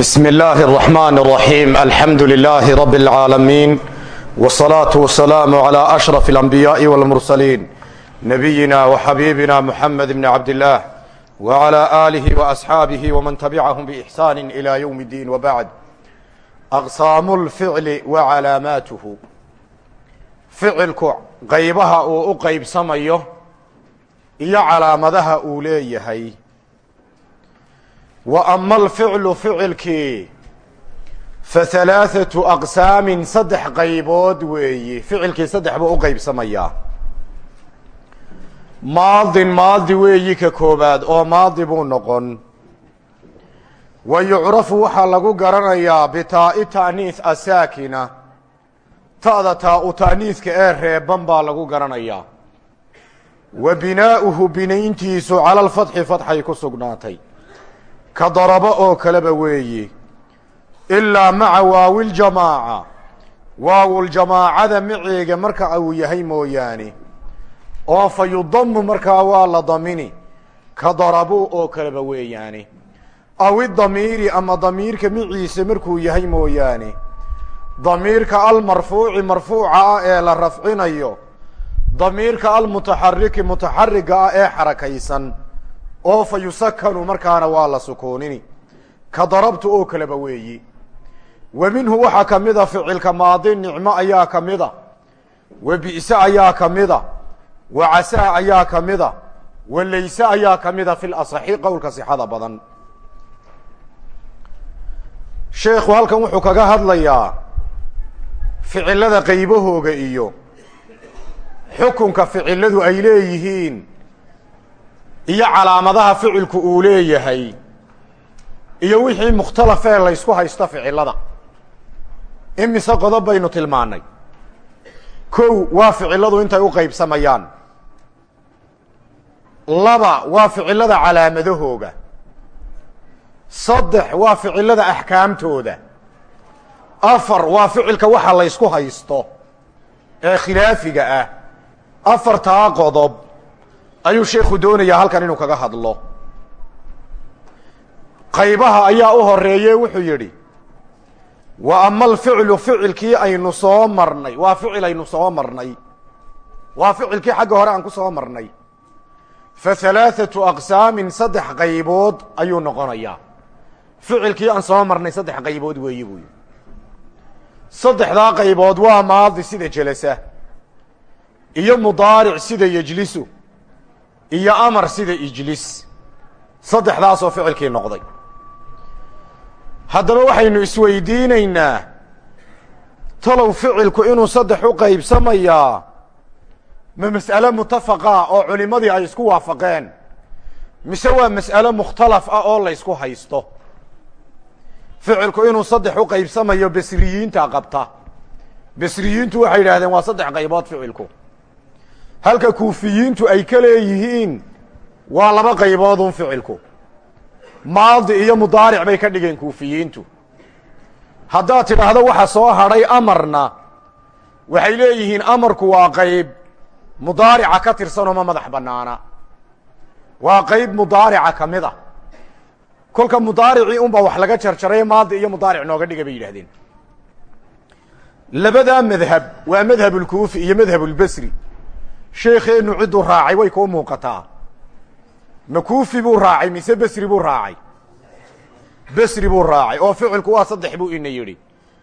bsm اllaah الرحman الرaحيم alxamdu لlah rb العaalamiin والصlaaة والسlاam عlى أشرف الأنbiyaaءi والmurسليin nabiyina وxabiibina mحamed bn cabd الlah وعlى آlih وأصxaabih wman tabcahm bإxsaan إlى ywm الdin وbعd aqsaam اlficli وcalaamaatuhu ficilku qaybaha uu u qaybsamayo iyo calaamadaha uu leeyahay wa ama alficlu ficilkii fa halaathatu aqsaamin saddex qaybood weeye ficilkii saddex buu u qaybsamayaa maadin maadi weeyi ka koobaad oo maadi buu noqon wa yucrafu waxaa lagu garanayaa bitaa'i ta'niis asaakina ta'da taa-u ta'niiska ee reeban baa lagu garanayaa wa binaa'uhu binayntiisu cala alfatxi fatxay ku sugnaatay ka darabo oo kaleba weeye ilaa maca waawiljamaaca waawuljamaacada maceega marka uu yahay mooyaane. Oo fa yudamu markaa waa la damini. Ka darabo oo kaleba weeyaane. Aw idamiiri ama damiirka maciise markuu yahay mooyaane. Damiirka almarfuuci marfuuca ah ee la rafcinayo. Damiirka almutaxariki mutaxariga ah ee xarakaysan oo fa yusakanu markaana waa la sukuunini ka darabtu oo kaleba weeyi. Wa minhu waxaa ka mida ficilka maadi nicmo ayaa ka mida. Wa bi'se ayaa ka mida. Wa casaa ayaa ka mida. Wa layse ayaa ka mida fi lasaxi qowlka sixada badan. Sheekhu halkan wuxuu kaga hadlayaa ficilada qaybahooga iyo xukunka ficiladu ay leeyihiin iyo calaamadaha ficilku uu leeyahay iyo wixii mukhtalafee laysku haysto ficilada. Imise qodob baynu tilmaanay. Kow waa ficiladu intay u qaybsamayaan. Laba waa ficilada calaamadahooga saddex waa ficilada axkaamtooda. Afar waa ficilka waxa laysku haysto ee khilaafiga ah. Afartaa qodob ayuu sheekhu doonayaa halkan inuu kaga hadlo. Qaybaha ayaa u horeeye wuxuu yidhi wa ama alficlu ficilkii aynu soo marnay waa ficil aynu soo marnay. Waa ficilkii xagga hore aan ku soo marnay. Fa halaathatu aqsaamin saddex qaybood ayuu noqonayaa. Ficilkii aan soo marnay saddex qaybood weeyi buu yidhi. Saddexdaa qaybood waa maadi sida jelasa iyo mudaaric sida yejlisu iyo amar sida ijlis. Saddexdaasoo ficilkii noqday. Haddaba waxaynu isweydiinaynaa talow ficilku inuu saddex u qaybsamayaa ma mas'ale mutafaqa oo culimmadii ay isku waafaqeen mise waa mas'ale mukhtalaf ah oo la ysku haysto? Ficilku inuu saddex u qaybsamayo besriyiinta qabta. Besriyiintu waxay yidhahdeen waa saddex qaybood ficilku halka kuufiyiintu ay ka leeyihiin waa laba qayboodun ficilku. Maadi iyo mudaaric bay ka dhigeen kuufiyiintu. Haddaad tidhaahdo waxa soo hadhay amarna waxay leeyihiin amarku waa qayb mudaarica ka tirsanoo ma madax bannaana. Waa qayb mudaarica ka mid a kolka mudaaricii unbaa wax laga jarjaray maadi iyo mudaaric nooga dhiga bay yidhahdeen labadaa madhab waa madhab ulkuufi iyo madhab ulbasri sheekeennu cidduu raacay way kuu muuqataa. Ma kuufi buu raacay mise besri buu raacay? Besri buu raacay oo ficilku waa saddex buu ina yidhi.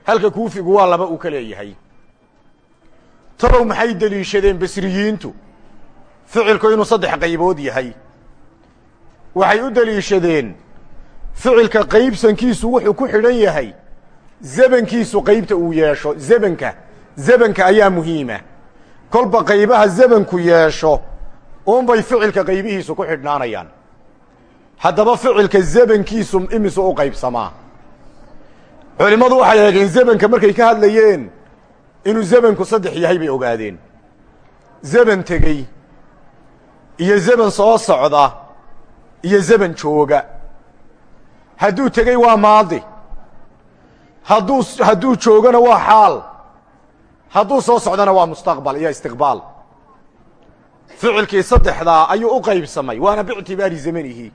Halka kuufigu waa laba uu ka leeyahay. Talow maxay deliishadeen besriyiintu ficilku inuu saddex qaybood yahay. Waxay u deliishadeen ficilka qaybsankiisu wuxuu ku xidhan yahay zebankiisu qaybta uu yeesho zebanka zebanka ayaa muhiima kolba qaybaha zamanku yeesho unbay ficilka qaybihiisu ku xidhnaanayaan. Haddaba ficilka zamankiisu imisu u qaybsamaa. Culimmadu waxay eegeen zamanka markay ka hadlayeen inuu zamanku saddex yahay bay ogaadeen. Zaman tegey iyo zaman soo socda iyo zaman jooga. Hadduu tegey waa maadi. Hadduu hadduu joogana waa xaal hadduu soo socdana waa mustaqbal iyo istiqbaal. Ficilkii saddexdaa ayuu u qaybsamay waana biictibaari zamanihi.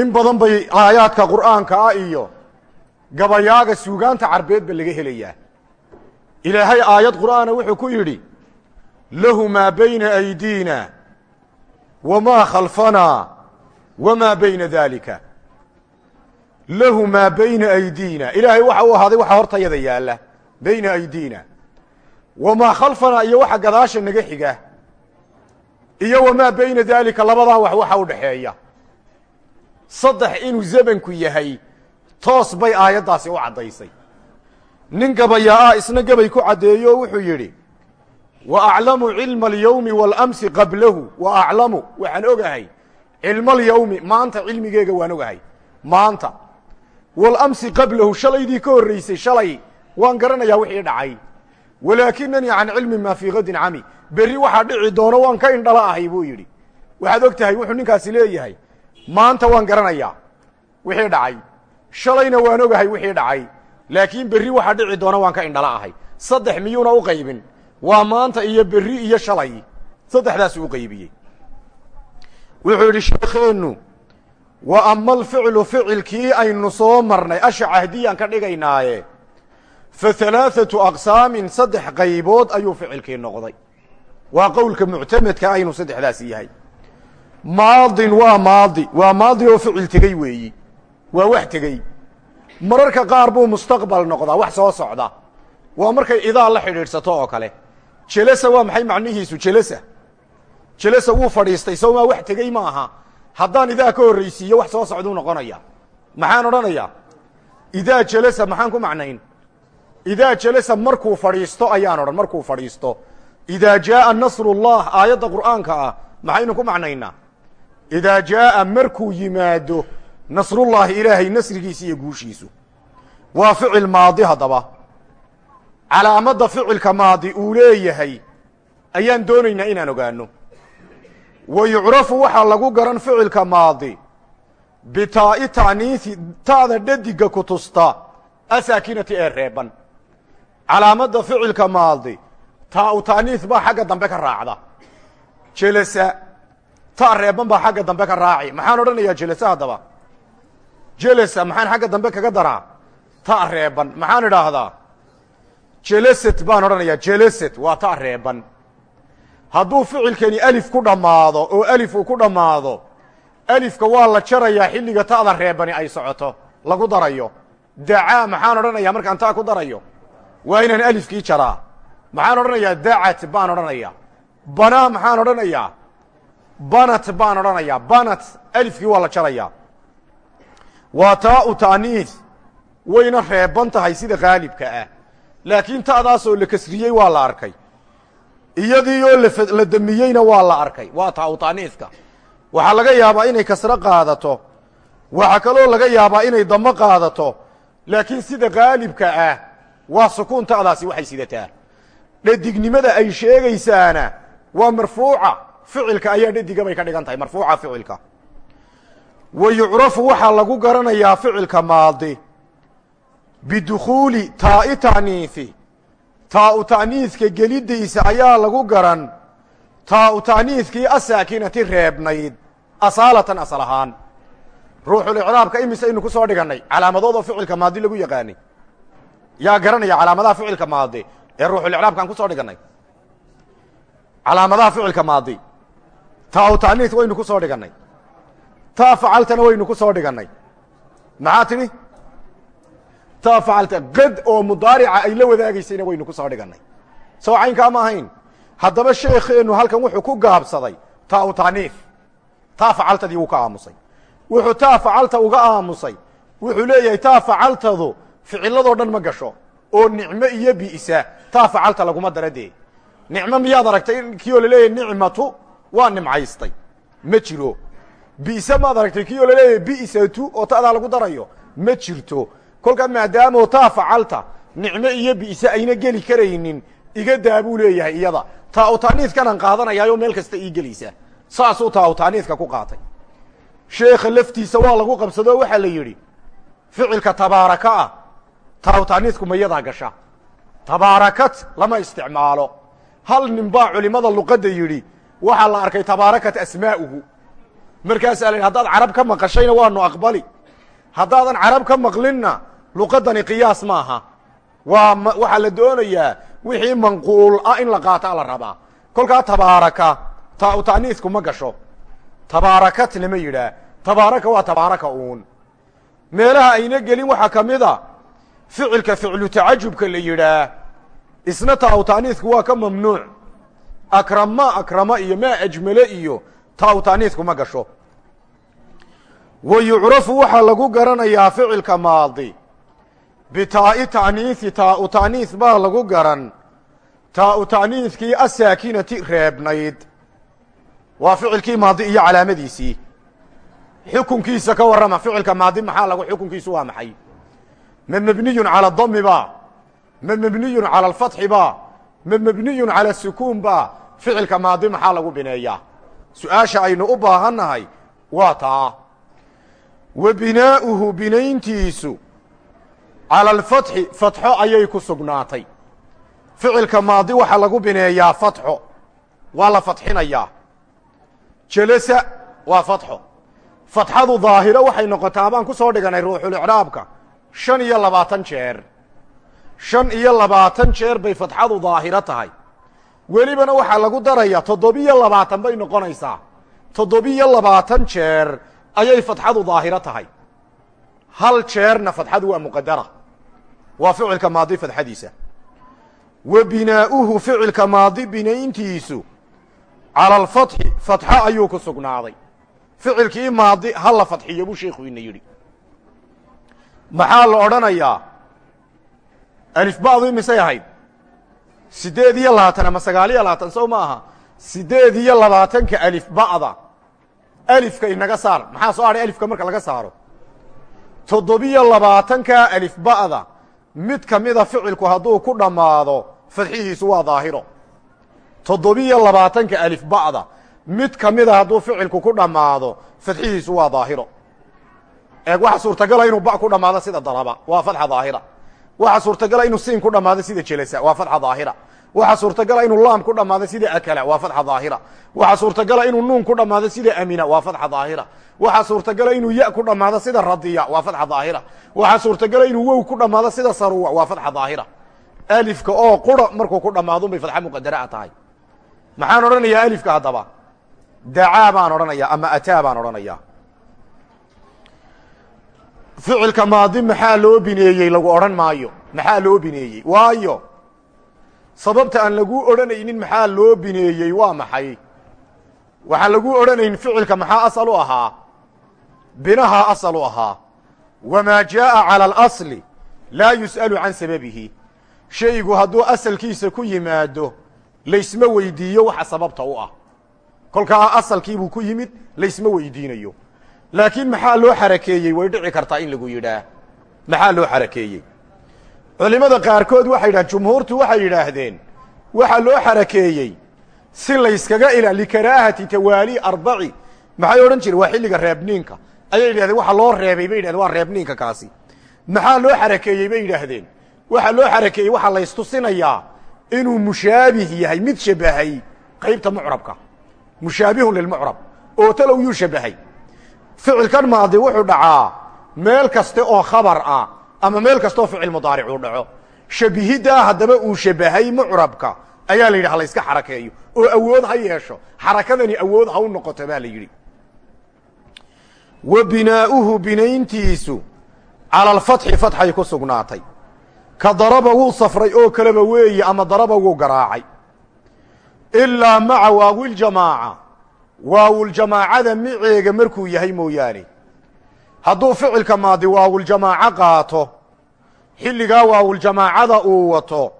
In badan bay aayaadka qur'aanka ah iyo gabayaaga suugaanta carbeedba laga helayaa. Ilaahay aayad qur'aana wuxuu ku yidhi lahu maa bayna aydiina wamaa khalfanaa wamaa bayna daalika. Lahu maa bayna aydiina. Ilaahay waxa uu ahaaday waxa hortayada yaalla bayna aydiina. Wamaa khalfanaa iyo waxa gadaasha naga xiga. Iyo wamaa bayna daalika labadaa wax waxa u dhaxeeya. Saddex inuu zamanku yahay toos bay aayaddaasi u caddaysay. Nin gabayaa ah isna gabay ku caddeeyo oo wuxuu yidhi wa aclamu cilma alyowmi waalamsi qablahu wa aclamu waxaan ogahay cilma alyowmi maanta cilmigeega waan ogahay maanta. Waalamsi qablahu shalaydii ka horraysay waan garanayaa wixii dhacay. Walaakinanii can cilmi maa fii kadin cami. Berri waxaa dhici doono waan ka indhala ahay buu yidhi. Waxaad og tahay wuxuu ninkaasi leeyahay. Maanta waan garanayaa wixii dhacay. Shalayna waan ogahay wixii dhacay. Laakiin berri waxaa dhici doona waan ka indhala ahay. Saddex miyuuna u qaybin. Waa maanta iyo berri iyo shalay. Saddexdaasuu u qaybiyey. Wuxuu yidhi sheekheennu wa ama alficlu ficilkii aynu soo marnay. Asha cahdiyaan ka dhigaynaaye fa halaaثatu aqsaamin saddex qaybood ayuu ficilkii noqday. Waa qowlka muctamedka aynu saddexdaasi yahay. Maadin waa maadi waa maadi oo ficil tegey weeyi. Waa wax tegey. Mararka qaar buu mustaqbal noqdaa wax soo socda. Waa markay idaa la xidhiidhsato oo kale. Jelasa waa maxay macnihiisu jelasa jelasa wuu fadhiistay sowmaa wax tegey ma aha. Haddaan idaa ka horraysiiyo wax soo socduu noqonaya. Maxaan odhanayaa? Idaa jelasa maxaan ku idaa jelasa markuu fadhiisto ayaan odhan markuu fadhiisto idaa jaaa nasrullah aayadda qur'aanka ah maxaynu ku macnaynaa idaa jaaa markuu yimaado nasrullaahi ilaahay nasrigiisa iyo guushiisu waa ficil maadi haddaba calaamadda ficilka maadi uu leeyahay ayaan doonaynaa inaan ogaano wa yucrafu waxaa lagu garan ficilka maadi bitaa'i ta'niisi ta'da dhadiga ku tusta asaakinati ee reeban calaamadda ficilka maadi taa'u ta'niis baa xagga dambe ka raacda. Jelasa ta reeban baa xagga dambe ka raaci. Maxaan odhanayaa jelasa haddaba? Jelasa maxaan xagga dambe kaga daraa? Ta reeban maxaan idhaahdaa? Jelaset baan odhanayaa jelaset waa ta reeban. Hadduu ficilkani alif ku dhammaado oo alif uu ku dhammaado alifka waa la jarayaa xilliga ta'da reebani ay socoto lagu darayo. Dacaa maxaan odhanayaa markaan taa ku darayo waa inaan alifkii jaraa maxaan odhanayaa dacat baan odhanayaa. Banaa maxaan odhanayaa. Banat baan odhanayaa. Banat alifkii waa la jarayaa. Waa taau ta'niis wayna reeban tahay sida qaalibka ah. Laakiin ta'daasoo la kasriyey waa la arkay. Iyadii oo la damiyeyna waa la arkay. Waa taau ta'niiska waxaa laga yaabaa inay kasro qaadato. Waxaa kaloo laga yaabaa inay damo qaadato. Laakiin sida qaalibka ah waa sukuun ta'daasi waxay sidataa. Dhadignimada ay sheegaysaana waa marfuuca ficilka ayaa dhadiga bay ka dhigan tahay marfuuca ficilka. Wa yucrafu waxaa lagu garanayaa ficilka maadi. Bidukhuuli taa'i ta'niisi taa'u ta'niiska geliddiisa ayaa lagu garan. Taa'u ta'niiskii asaakinati reebnayd asaalatan asal ahaan. Ruuxulicraabka imise aynu ku soo dhigannay calaamadoodoo ficilka maadi lagu yaqaanay yaa garanaya calaamadaha ficilka maadi ee ruuxulicraabkaan ku soo dhigannay. Calaamadaha ficilka maadi. Taa'u ta'niis waynu ku soo dhigannay. Taa facaltana waynu ku soo dhigannay. Maxaa taa facalta qad oo mudaarica ay la wadaagaysayna waynu ku soo dhigannay. Soo caynkaa ma ahayn. Haddaba sheekheennu halkan wuxuu ku gaabsaday. Taa'u ta'niis taa facaltadii wuu ka aamusay. Wuxuu taa facalta uga aamusay. Wuxuu leeyahay taa facaltadu ficiladoo dhan ma gasho oo nicmo iyo bi'sa taa facalta laguma dara dee. Nicmo miyaad aragtay kii oo la leeyahay nicmatu waa nimcaystay? Ma jiro. Bi'se maad aragtay kii oo la leeyahay bi'satu oo ta'daa lagu darayo? Ma jirto. Kolkaa maadaamoo taa facalta nicmo iyo bi'se ayna geli karaynin iga daa buu leeyahay iyada. Taa'u ta'niiskanaan qaadanayaayo meel kasta ii gelaysa. Saasuu taa'u ta'niiska ku qaatay. Sheekha laftiisa waa lagu qabsadoo waxaa la yidhi ficilka tabaaraka ah taa'u ta'niisku mayadaa gasha tabaarakat lama isticmaalo. Hal nin baa culimmada luqadda yidhi waxaa la arkay tabaarakat asmaa'uhu. Markaasaa la yidhi hadaad carab ka maqashayna waanu aqbali. Haddaadan carab ka maqlinna luqadani qiyaas maaha waa waxaa la doonayaa wixii manquul ah in la qaataa la rabaa. Kolkaa tabaaraka ta ma gasho. Tabaarakat lama yidhaah tabaaraka waa tabaaraka uun. Meelaha ayna gelin waxaa ka mid a ficilka ficlu tacajubka la yidhaah isna taa ta'niisku waa ka mamnuuc. Akrama akrama iyo maa ajmale iyo taa ta'niisku ma gasho. Wa yucrafu waxaa lagu garanayaa ficilka maadi. Bitaa'i ta'niisi taau ta'niis baa lagu garan. Taau ta'niiskii asaakinati reebnayd. Waa ficilkii maadi iyo calaamadiisii. Xukunkiisa ka warrama ficilka maadi maxaa lagu xukunkiisu waa maxay ma mebniyun cala dami ba? Ma mebniyun cala alfatxi ba? Ma mebniyun cala sukuun ba? Ficilka maadi maxaa lagu bineeyaa su'aasha aynu u baahannahay waa taa. Wa binaa'uhu binayntiisu cala alfatxi fatxo ayay ku sugnaatay. Ficilka maadi waxaa lagu bineeyaa fatxo. Waa la fatxinayaa jelasa waa fatxo. Fatxadu daahiro waxay noqotaa ku soo dhiganay ruuxulicraabka shan iyo labaatan jeer. Shan iyo labaatan jeer bay fatxadu daahiro tahay. Welibana waxaa lagu darayaa toddobiyo labaatan bay noqonaysaa. Toddobiyo labaatan jeer ayay fatxadu daahiro tahay. Hal jeerna fatxadu waa muqadara waa ficilka maadi fatxadiisa wa binaa'uhu ficilka maadi binayntiisu. Cala alfatxi fatxo ayuu ku sugnaaday. Ficilkii maadi ha la fadxiyo buu sheekhu ina yidhi maxaa la odhanayaa? Alifba'du imisay ahayd siddeed iyo labaatan ama sagaal iyo labaatan sow ma aha. Iyo labaatanka alifba'da alifka inaga saar. Maxaa soo hadhay alifka marka laga saaro? Toddobiyo labaatanka alifba'da mid ka mida ficilku hadduu ku dhammaado fadxihiisu waa daahiro. Toddobiyo labaatanka alifba'da mid ka mida hadduu ficilku ku dhammaado fadxihiisu waa daahiro eeg waxa suurtagala inuu ba ku dhammaado sida daraba. Waa fadxa daahira. Waxa suurtagala inuu siin ku dhammaado sida jelasa waa fadxa daahira. Waxa suurtagala inuu laam ku dhammaado sida akala. Waa fadxa daahira. Waxa suurtagala inuu nuun ku dhammaado sida amina. Waa fadxa daahira. Waxa suurtagala inuu ya ku dhammaado sida radiya. Waa fadxa daahira. Waxa suurtagala inuu wow ku dhammaado sida saruwa. Waa fadxa daahira. Alifka oo qura markuu ku dhammaadun bay fadxa muqadaraa tahay. Maxaan odhanayaa alifka haddaba? Dacaa baan odhanayaa ama ataa baan odhanayaa ficilka maadi maxaa loo bineeyey lagu odhan maayo? Maxaa loo bineeyey? Waayo. Sababta aan lagu odhanaynin maxaa loo bineeyey? Waa maxay? Waxaan lagu odhanayn ficilka maxaa asal u ahaa? Binahaa asal u ahaa. Wamaa jaa'a cala alasli laa yus'alu can sababihi. Shaygu hadduu asalkiisa ku yimaado laysma weydiiyo waxa sababta u ah. Kolkaa asalkiibuu ku yimid laysma weydiinayo laakiin maxaa loo xarakeeyey? Way dhici kartaa in lagu yidhaah maxaa loo xarakeeyey? Culimmada qaarkood waxay yidhahdeen jumhuurtu waxay yidhaahdeen waxaa loo xarakeeyey si layskaga ila likaraahati tawaali arbaci. Maxay odhan jireen? Waa xilliga reebniinka. Ayay yidhahdeen waxa loo reebay bay yidhahdeen waa reebniinka kaasi. Maxaa loo xarakeeyey bay yidhaahdeen? Waxaa loo xarakeeyey waxaa laystusinayaa inuu mushaabih yahay mid shabahay qaybta mucrabka. Mushaabihun lilmucrab. Oo talow yuu shabahay ficilkan maadi wuxuu dhacaa meel kaste oo khabar ah ama meel kasteoo ficil mudaaric uu dhaco. Shabihiddaa haddaba uu shabahay mucrabka ayaa la yidhi ha layska xarakeeyo. Oo awood ha yeesho. Xarakadani awood ha u noqoto baa la yidhi. Wa binaa'uhu binayntiisu cala alfatxi fatxay ku sugnaatay. Ka daraba wuu safray oo kaleba weeye ama daraba wuu garaacay. Ilaa maca waawiljamaaca waawuljamaacada miceega markuu yahay mooyaane. Hadduu ficilka maadi waawuljamaaco qaato xilligaa waawuljamaacada uu wato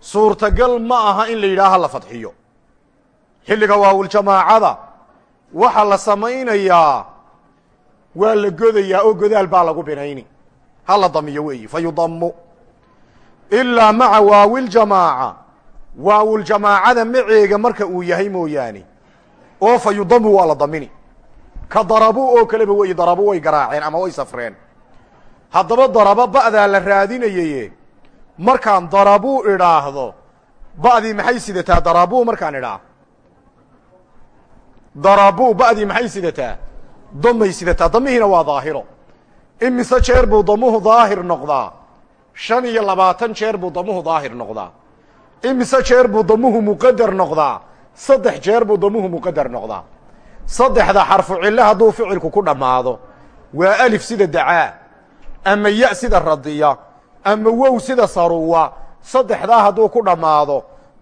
suurtagal ma aha in la yidhaha la fadxiyo. Xilliga waawuljamaacada waxa la samaynayaa waa la godayaa oo godaal baa lagu binayni. Ha la damiyo weeyi fa yudammu. Ilaa maca waawiljamaaca waawuljamaacada maceega marka uu yahay mooyaane oo fa yudamu waa la damini. Ka darabu oo kaleba wey darabu way garaaceen ama way safreen. Haddaba darabo ba'daa la raadinayaye markaan darabuu idhaahdo ba'dii maxay sidataa? Darabuu markaan idhaa darabuu ba'dii maxay sidataa? Damay sidataa. Damihiina waa daahiro. Imise jeer buu damuhu daahir noqdaa? Shan iyo labaatan jeer buu damuhu daahir noqdaa. Imise jeer buu damuhu muqadar noqdaa saddex jeer buu damuhu muqadar noqdaa. Saddexda xarfu cille hadduu ficilku ku dhammaado waa alif sida dacaa ama ya sida radiya ama wow sida saruwa saddexdaa hadduu ku dhammaado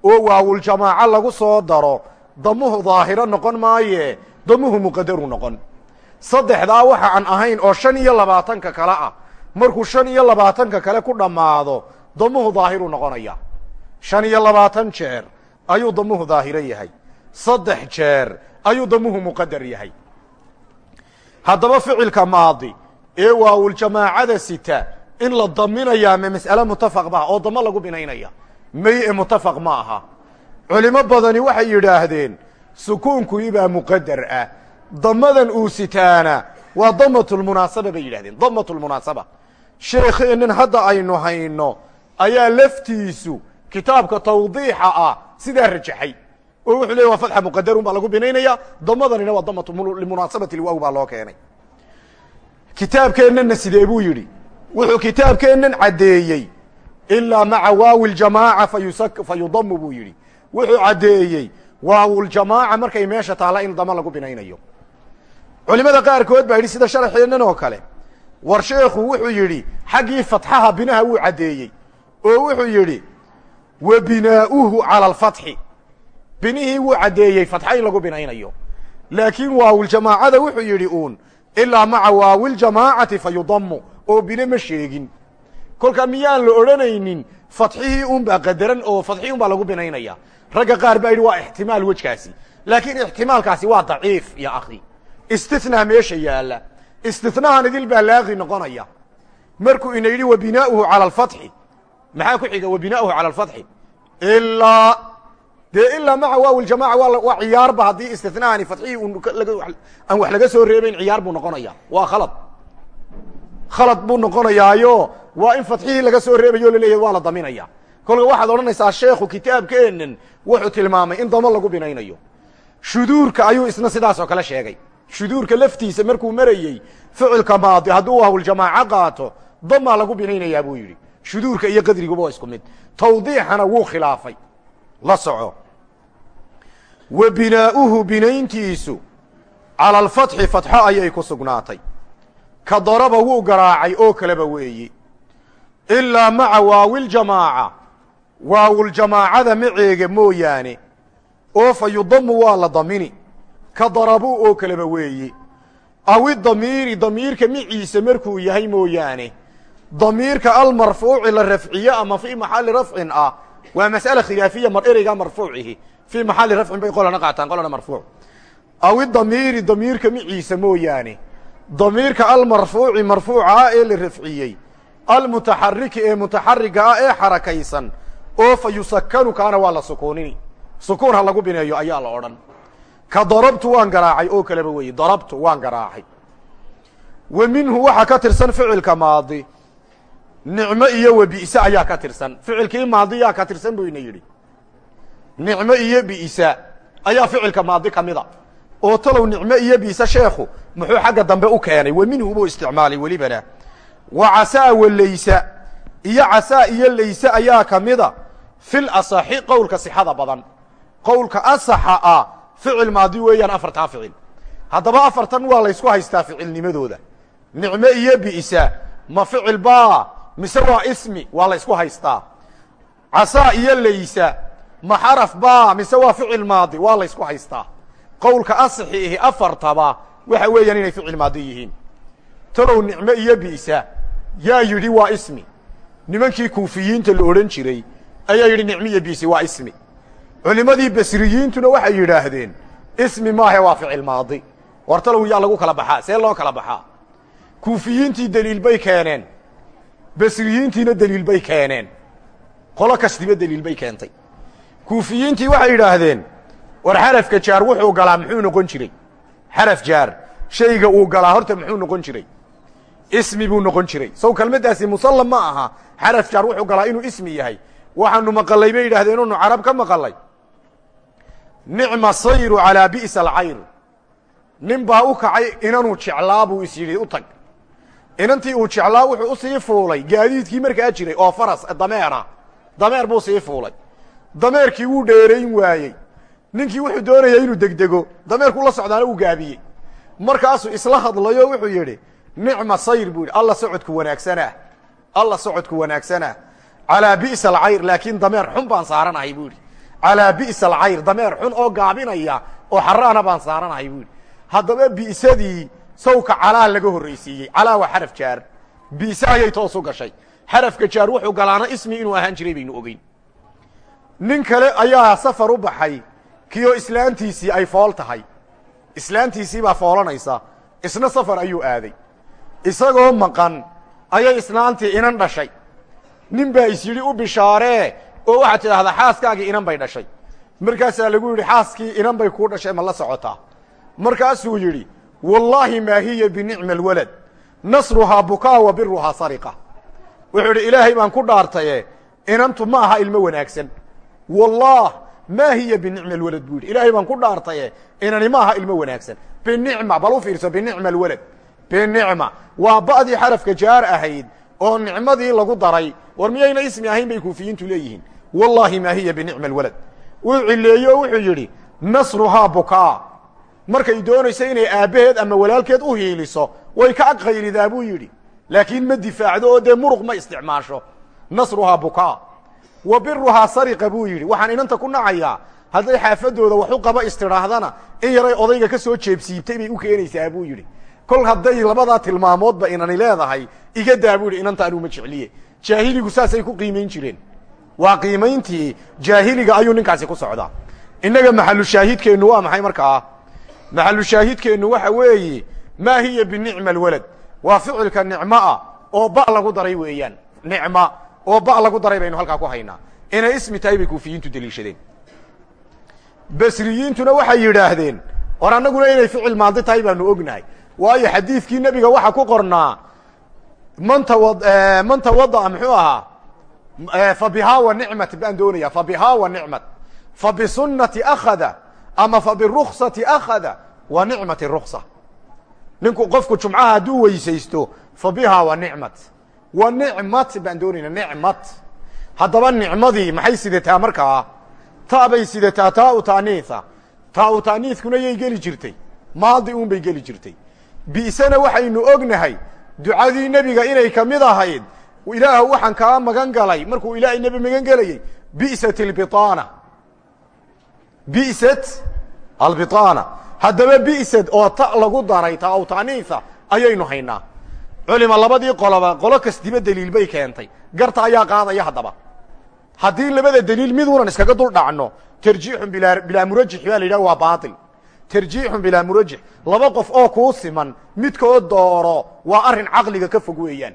oo waawuljamaaco lagu soo daro damuhu daahiro noqon maaye damuhu muqadaru noqon. Saddexdaa waxa aan ahayn oo shan iyo labaatanka kale ah markuu shan iyo labaatanka kale ku dhammaado damuhu daahiru noqonaya. Shan iyo labaatan jeer ayuu damuhu daahiro yahay. Saddex jeer ayuu damuhu muqadar yahay. Haddaba ficilka maadi ee waawuljamaacada sita in la daminayaa ma mas'ale mutafaq ba oo damo lagu binaynaya. May e mutafaq ma aha. Culimo badani waxay yidhaahdeen sukuunkuibaa muqadar ah. Damadan uu sitaana waa damatulmunaasaba bay yidhahdeen damatulmunaasaba sheekheennan hadda aynu hayno ayaa laftiisu kitaabka tawdiixa ah sidaa rajaxay. Oo wuxuu leey waa fatxa muqadarun baa lagu binaynaya. Damadanina waa damatu limunaasabati lwaw baa loo keenay. Kitaabkeennana sidee buu yidhi? Wuxuu kitaabkeennan caddeeyey ilaa maca waawi ljamaaca fayusa fayudamu buu yidhi. Wuxuu caddeeyey waawuljamaaca markay meesha taalla in dama lagu binaynayo. Culimada qaarkood baa yidhi sida sharaxeennan oo kale. War sheekhu wuxuu yidhi xaggii fatxaha binaha wuu caddeeyey. Oo wuxuu yidhi wa binaa'uhu cala alfatxi. Binihii wuu caddeeyey fatxa in lagu binaynayo. Laakiin waawuljamaacada wuxuu yidhi uun ilaa maca waawiljamaacati fa yudamu oo bine ma sheegin. Kolkaa miyaan la odhanaynin fatxihii un baa qadaran oo fatxihii un baa lagu binaynaya. Ragga qaar baa yidhi waa ixtimaal wejkaasi. Laakiin ixtimaalkaasi waa daciif ya akhi istinaa meesha yaalla. Istinahan idil baa laaqi noqonaya. Markuu ina yidhi wa binaauhu cala alfatxi maxaa ku xiga wa binaauhu cala alfatxi ilaa dee ilaa maca waawi ljamaca waa ciyaarba haddii istinaani fatxihii aan wax laga soo reebayn ciyaar buu noqonaya waa khalad. Khalad buu noqonayaayo. Waa in fatxihii laga soo reebayo o la leeyahay waa la daminaya. Kolka waxaad odhanaysaa sheekhu kitaabkeenan wuxuu tilmaamay in damo lagu binaynayo. Shuduurka ayuu isna sidaas oo kale sheegay. Shuduurka laftiisa markuu marayey ficilka maadi hadduu waawuljamaaco qaato damaa lagu binaynayaa buu yidhi shuduurka iyo qadriguba waa isku mid. Tawdiixana wuu khilaafay. La soco. Wa binaa'uhu binayntiisu. Cala alfatxi fatxo ayay ku sugnaatay. Ka daraba wuu garaacay oo kaleba weeyi. Ilaa maca waawiljamaaca waawuljamaacada maceega mooyaane. Oo fa yudamu waa la damini. Ka darabu oo kaleba weeyi. Awi damiiri damiirka miciisa markuu yahay mooyaane damiirka almarfuuci la rafciye ama fii maxali rafcin ah waa mas'ala khilaafiya mar ereygaa marfuucihi. Fii maxali rafcin bay qolana qaataan qolana marfuuc. Awi damiiri damiirka miciisa mooyaane. Damiirka almarfuuci marfuuca ah ee la rafciyey. Almutaxariki ee mutaxariga ah ee xarakaysan oo fa yusakanu kaana waa la sukuunini. Sukuun ha lagu bineeyo ayaa la odhan. Ka darabtu waan garaacay oo kaleba weeye darabtu waan garaacay. Wa minhu waxaa ka tirsan ficilka maadi nicmo iyo wa bi'se ayaa ka tirsan. Ficilkii maadiyaa ka tirsan buu ina yidhi. Nicmo iyo bi'sa ayaa ficilka maadi ka mida. Oo talow nicmo iyo bi'se sheekhu muxuu xagga dambe u keenay. Wa minhu buu isticmaalay welibana. Wa casaa wa laysa iyo casaa iyo layse ayaa ka mida fil asaxi qowlka sixada badan. Qowlka asaxa ah ficil maadi weeyaan afartaa ficil. Haddaba afartan waa laysku haystaa ficilnimadooda. Nicmo iyo bi'sa ma ficil baa mise waa ismi waa laysku haystaa. Casaa iyo laysa ma xaraf baa mise waa ficil maadi waa laysku haystaa. Qowlka asixi ihi afartaba waxa weeyaan inay ficil maadi yihiin. Talow nicmo iyo bi'sa yaa yidhi waa ismi. Nimankii kuufiyiinta la odhan jiray ayaa yidhi nicmo iyo bi'si waa ismi. Culimadii basriyiintuna waxay yidhaahdeen ismi maahe waa ficil maadi. War talow yaa lagu kala baxaa see loo kala baxaa. Kuufiyiintii deliil bay keeneen basriyiintiina deliil bay keeneen. Qolo kastiba deliil bay keentay. Kuufiyiintii waxay yidhaahdeen war xarafka jaar wuxuu galaa muxuu noqon jiray? Xaraf jaar shayga uu galaa horta muxuu noqon jiray? Ismi buu noqon jiray. Sow kelmaddaasi musallam ma aha xaraf jaar wuxuu galaa inuu ismi yahay. Waxaanu maqalay bay yidhahdeen inu carab ka maqalay. Nicma sayru calaa bi'sa alcayr. Nin baa u kacay inanuu jeclaa buu is u tag inantii uu jeclaa wuxuu u sii fuulay. Gaadiidkii markaa jiray oo faras dameera. Dameer buu sii fuulay. Dameerkii wuu dheerayn waayey. Ninkii wuxuu doonaya inuu degdego. Dameerkuu la socdaana uu gaabiyey. Markaasuu isla hadlayo wuxuu yidhi nicma sayr buu alla socodku wanaagsanah alla socodku wanaagsanah calaa bi'sa alcayr laakiin dameer xun baan saaranahay buu yidhi. Calaa bi'sa alcayr dameer xun oo gaabinaya oo xaraana baan saaranahay buu yidhi. Haddaba bi'sadii sawka calaa laga horraysiiyey. Calaa waa xaraf jaar. Bi'se ayay toosu gashay. Xarafka jaar wuxuu galaana ismi inuu ahaan jiray baynu ogeyn. Nin kale ayaa safar u baxay. Kiyo islaantiisii ay fool tahay. Islaantiisii baa foolanaysa. Isna safar ayuu aaday. Isagoo maqan ayay islaantii inan dhashay. Nin baa is yidhi u bishaaree oo waxaad tidhaahdaa xaaskaagii inan bay dhashay. Markaasaa lagu yidhi xaaskii inan bay kuu dhashay ma la socotaa. Markaasuu yidhi wallaahi maa hiya binicma alwalad. Nasruhaa bukaa wa biruhaa sariqa. Wuxuu idhi ilaahay baan ku dhaartaye inantu ma aha ilmo wanaagsan. Wallah maa hiya binicma alwalad buu yidhi. Ilaahay baan ku dhaartaye inani ma aha ilmo wanaagsan. Binicma bal u fiirso binicma alwalad. Binicma waa ba'dii xarafka jaar ahayd oo nicmadii lagu daray war miyayna ismi ahayn bay kuufiyiintu leeyihiin. Wallaahi maa hiya binicma alwalad. Wuu cileeye oo wuxuu yidhi nasruhaa bukaa markay doonayso inay aabbaheed ama walaalkeed u hiiliso way ka aqaylidaa buu yidhi. Laakiin ma difaacdo oo dee muruq ma isticmaasho. Nasruhaa bukaa. Wa biruhaa sariqa buu yidhi. Waxaan inanta ku nacayaa hadday xaafadooda wax u qaba istidhaahdana in yaray odayga ka soo jeebsiibtay bay u keenaysaa buu yidhi. Kol hadday labadaa tilmaamoodba inani leedahay iga daa buu yidhi inanta anuu ma jecliye. Jaahiligu saasay ku qiimayn jireen. Waa qiimayntii jaahiliga ayuu ninkaasi ku socdaa. Innaga maxalu shaahidkeennu waa maxay markaa maxalu shaahidkeennu waxa weeye maa hiya binicma alwalad. Waa ficilka nicmoa oo ba lagu daray weeyaan. Nicma oo ba lagu daray baynu halkaa ku haynaa. Inay ismi tahay bay kuufiyiintu deliishadeen. Basriyiintuna waxay yidhaahdeen or annaguna inay ficil maadi tahay baanu ognahay. Waayo xadiidkii nebiga waxa ku qornaa man tawa man tawada'a muxuu ahaa fa bihaa wa nicmat baan doonaya fa bihaa wa nicmat. Fa bisunati akhada ama fa biruksati akhada wa nicmati ruksa ninku qofku jumcaha hadduu weysaysto fa bihaa wa nicmat wa nicmat baan doonayna nicmat haddaba nicmadii maxay sidataa markaa ta bay sidataa taa u taaniitha taa u taaniiskuna yay geli jirtay. Maadi uun bay geli jirtay. Bi'sena waxaynu ognahay ducadii nebiga inay ka mid ahayd ilaah waxaan kaa magan galay markuu ilaahay nebi magan gelayey bi'sat albiطaana bi'sat albiطaana haddaba bi'sad oo ta lagu daray ta aw taaniitha ayaynu haynaa. Culima labadii qoloba qolo kastiba deliil bay keentay. Garta ayaa qaadaya haddaba. Haddii labada deliil miduunan iskaga dul dhacno tarjiixun bilaa murajix baa la yidhaha waa baatil. Tarjiixun bilaa murajix. Laba qof oo kuu siman midkood dooro waa arrin caqliga ka fog weeyaan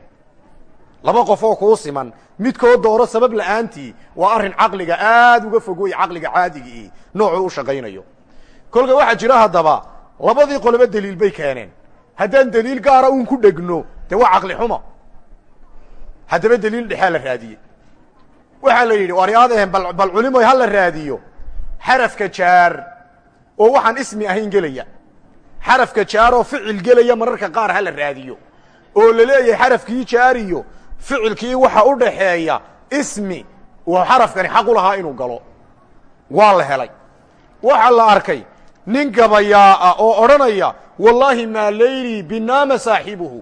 laba qof oo kuu siman midkood dooro sabab la'aantii waa arrin caqliga aad uga fog wey caqliga caadigii noocuu u shaqaynayo. Kolka waxaa jira haddaba labadii qoloba deliil bay keeneen. Haddaan deliil gaara uun ku dhegno dee waa caqli xumo haddaba deliil dhexaa la raadiyey waxaa la yidhi waryaadehen bal bal culimoy ha la raadiyo. Xarafka jaar oo waxaan ismi ahayn gelaya. Xarafka jaar oo ficil gelaya mararka qaar ha raadiyo. Oo la leeyahay xarafkii jaariyo ficilkii waxa u dhaxeeya ismi uu xarafkani xaq u lahaa inuu galo. Waa la helay. Waxaa la arkay nin gabayaa ah oo odhanaya wallaahi maa layli binaama saaxibuhu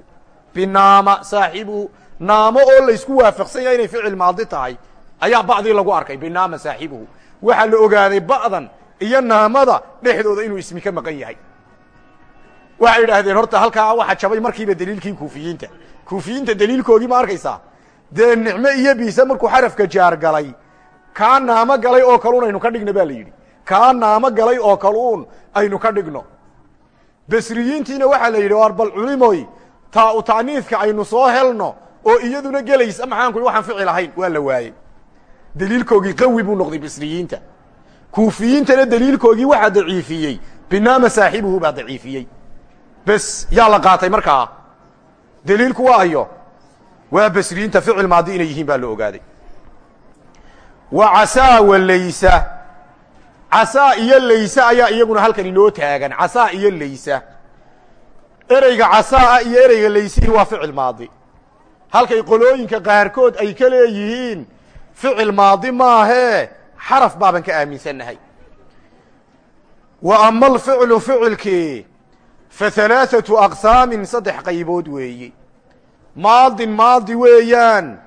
binaama saaxibuhu naamo oo laysku waafaqsan yahay inay ficil maadi tahay ayaa ba'dii lagu arkay binaama saaxibuhu waxaa la ogaaday ba'dan iyo naamada dhexdooda inuu ismi ka maqan yahay. Waxay idhaahdeen horta halkaa waxa jabay markiiba deliilkii kuufiyiinta kuufiyiinta deliilkoogii ma arkaysaa? Dee nicmo iyo biise markuu xarafka jaar galay kaa naamo galay oo kaluun aynu ka dhigno ba la yidhi. Kaa naamo galay oo kaluun aynu ka dhigno. Basriyiintiina waxaa la yidhi war bal culimoy taa u taaniifka aynu soo helno oo iyaduna gelaysa. Maxaan waxaan ficil ahayn waa la waayey. Deliilkoogii qawi buu noqday basriyiinta kuufiyiintana deliilkoogii waxaa daciifiyey. Binaama saaxibuhu baa daciifiyey. Bes yaa la qaatay markaa deliilku waa ayo waa basriyiinta ficil maadi inay yihiin baa la ogaaday. Wa casaa walaysa casaa iyo laysa ayaa iyaguna halkan inoo taagan. Casaa iyo laysa. Ereyga casaa iyo ereyga laysihi waa ficil maadi. Halkay qolooyinka qaarkood ay ka leeyihiin ficil maadi maahee xaraf baaban ka aaminsannahay. Wa ama alficlu ficilkii fa halaaثatu aqsaamin saddex qaybood weeyi. Maadin maadi weeyaan.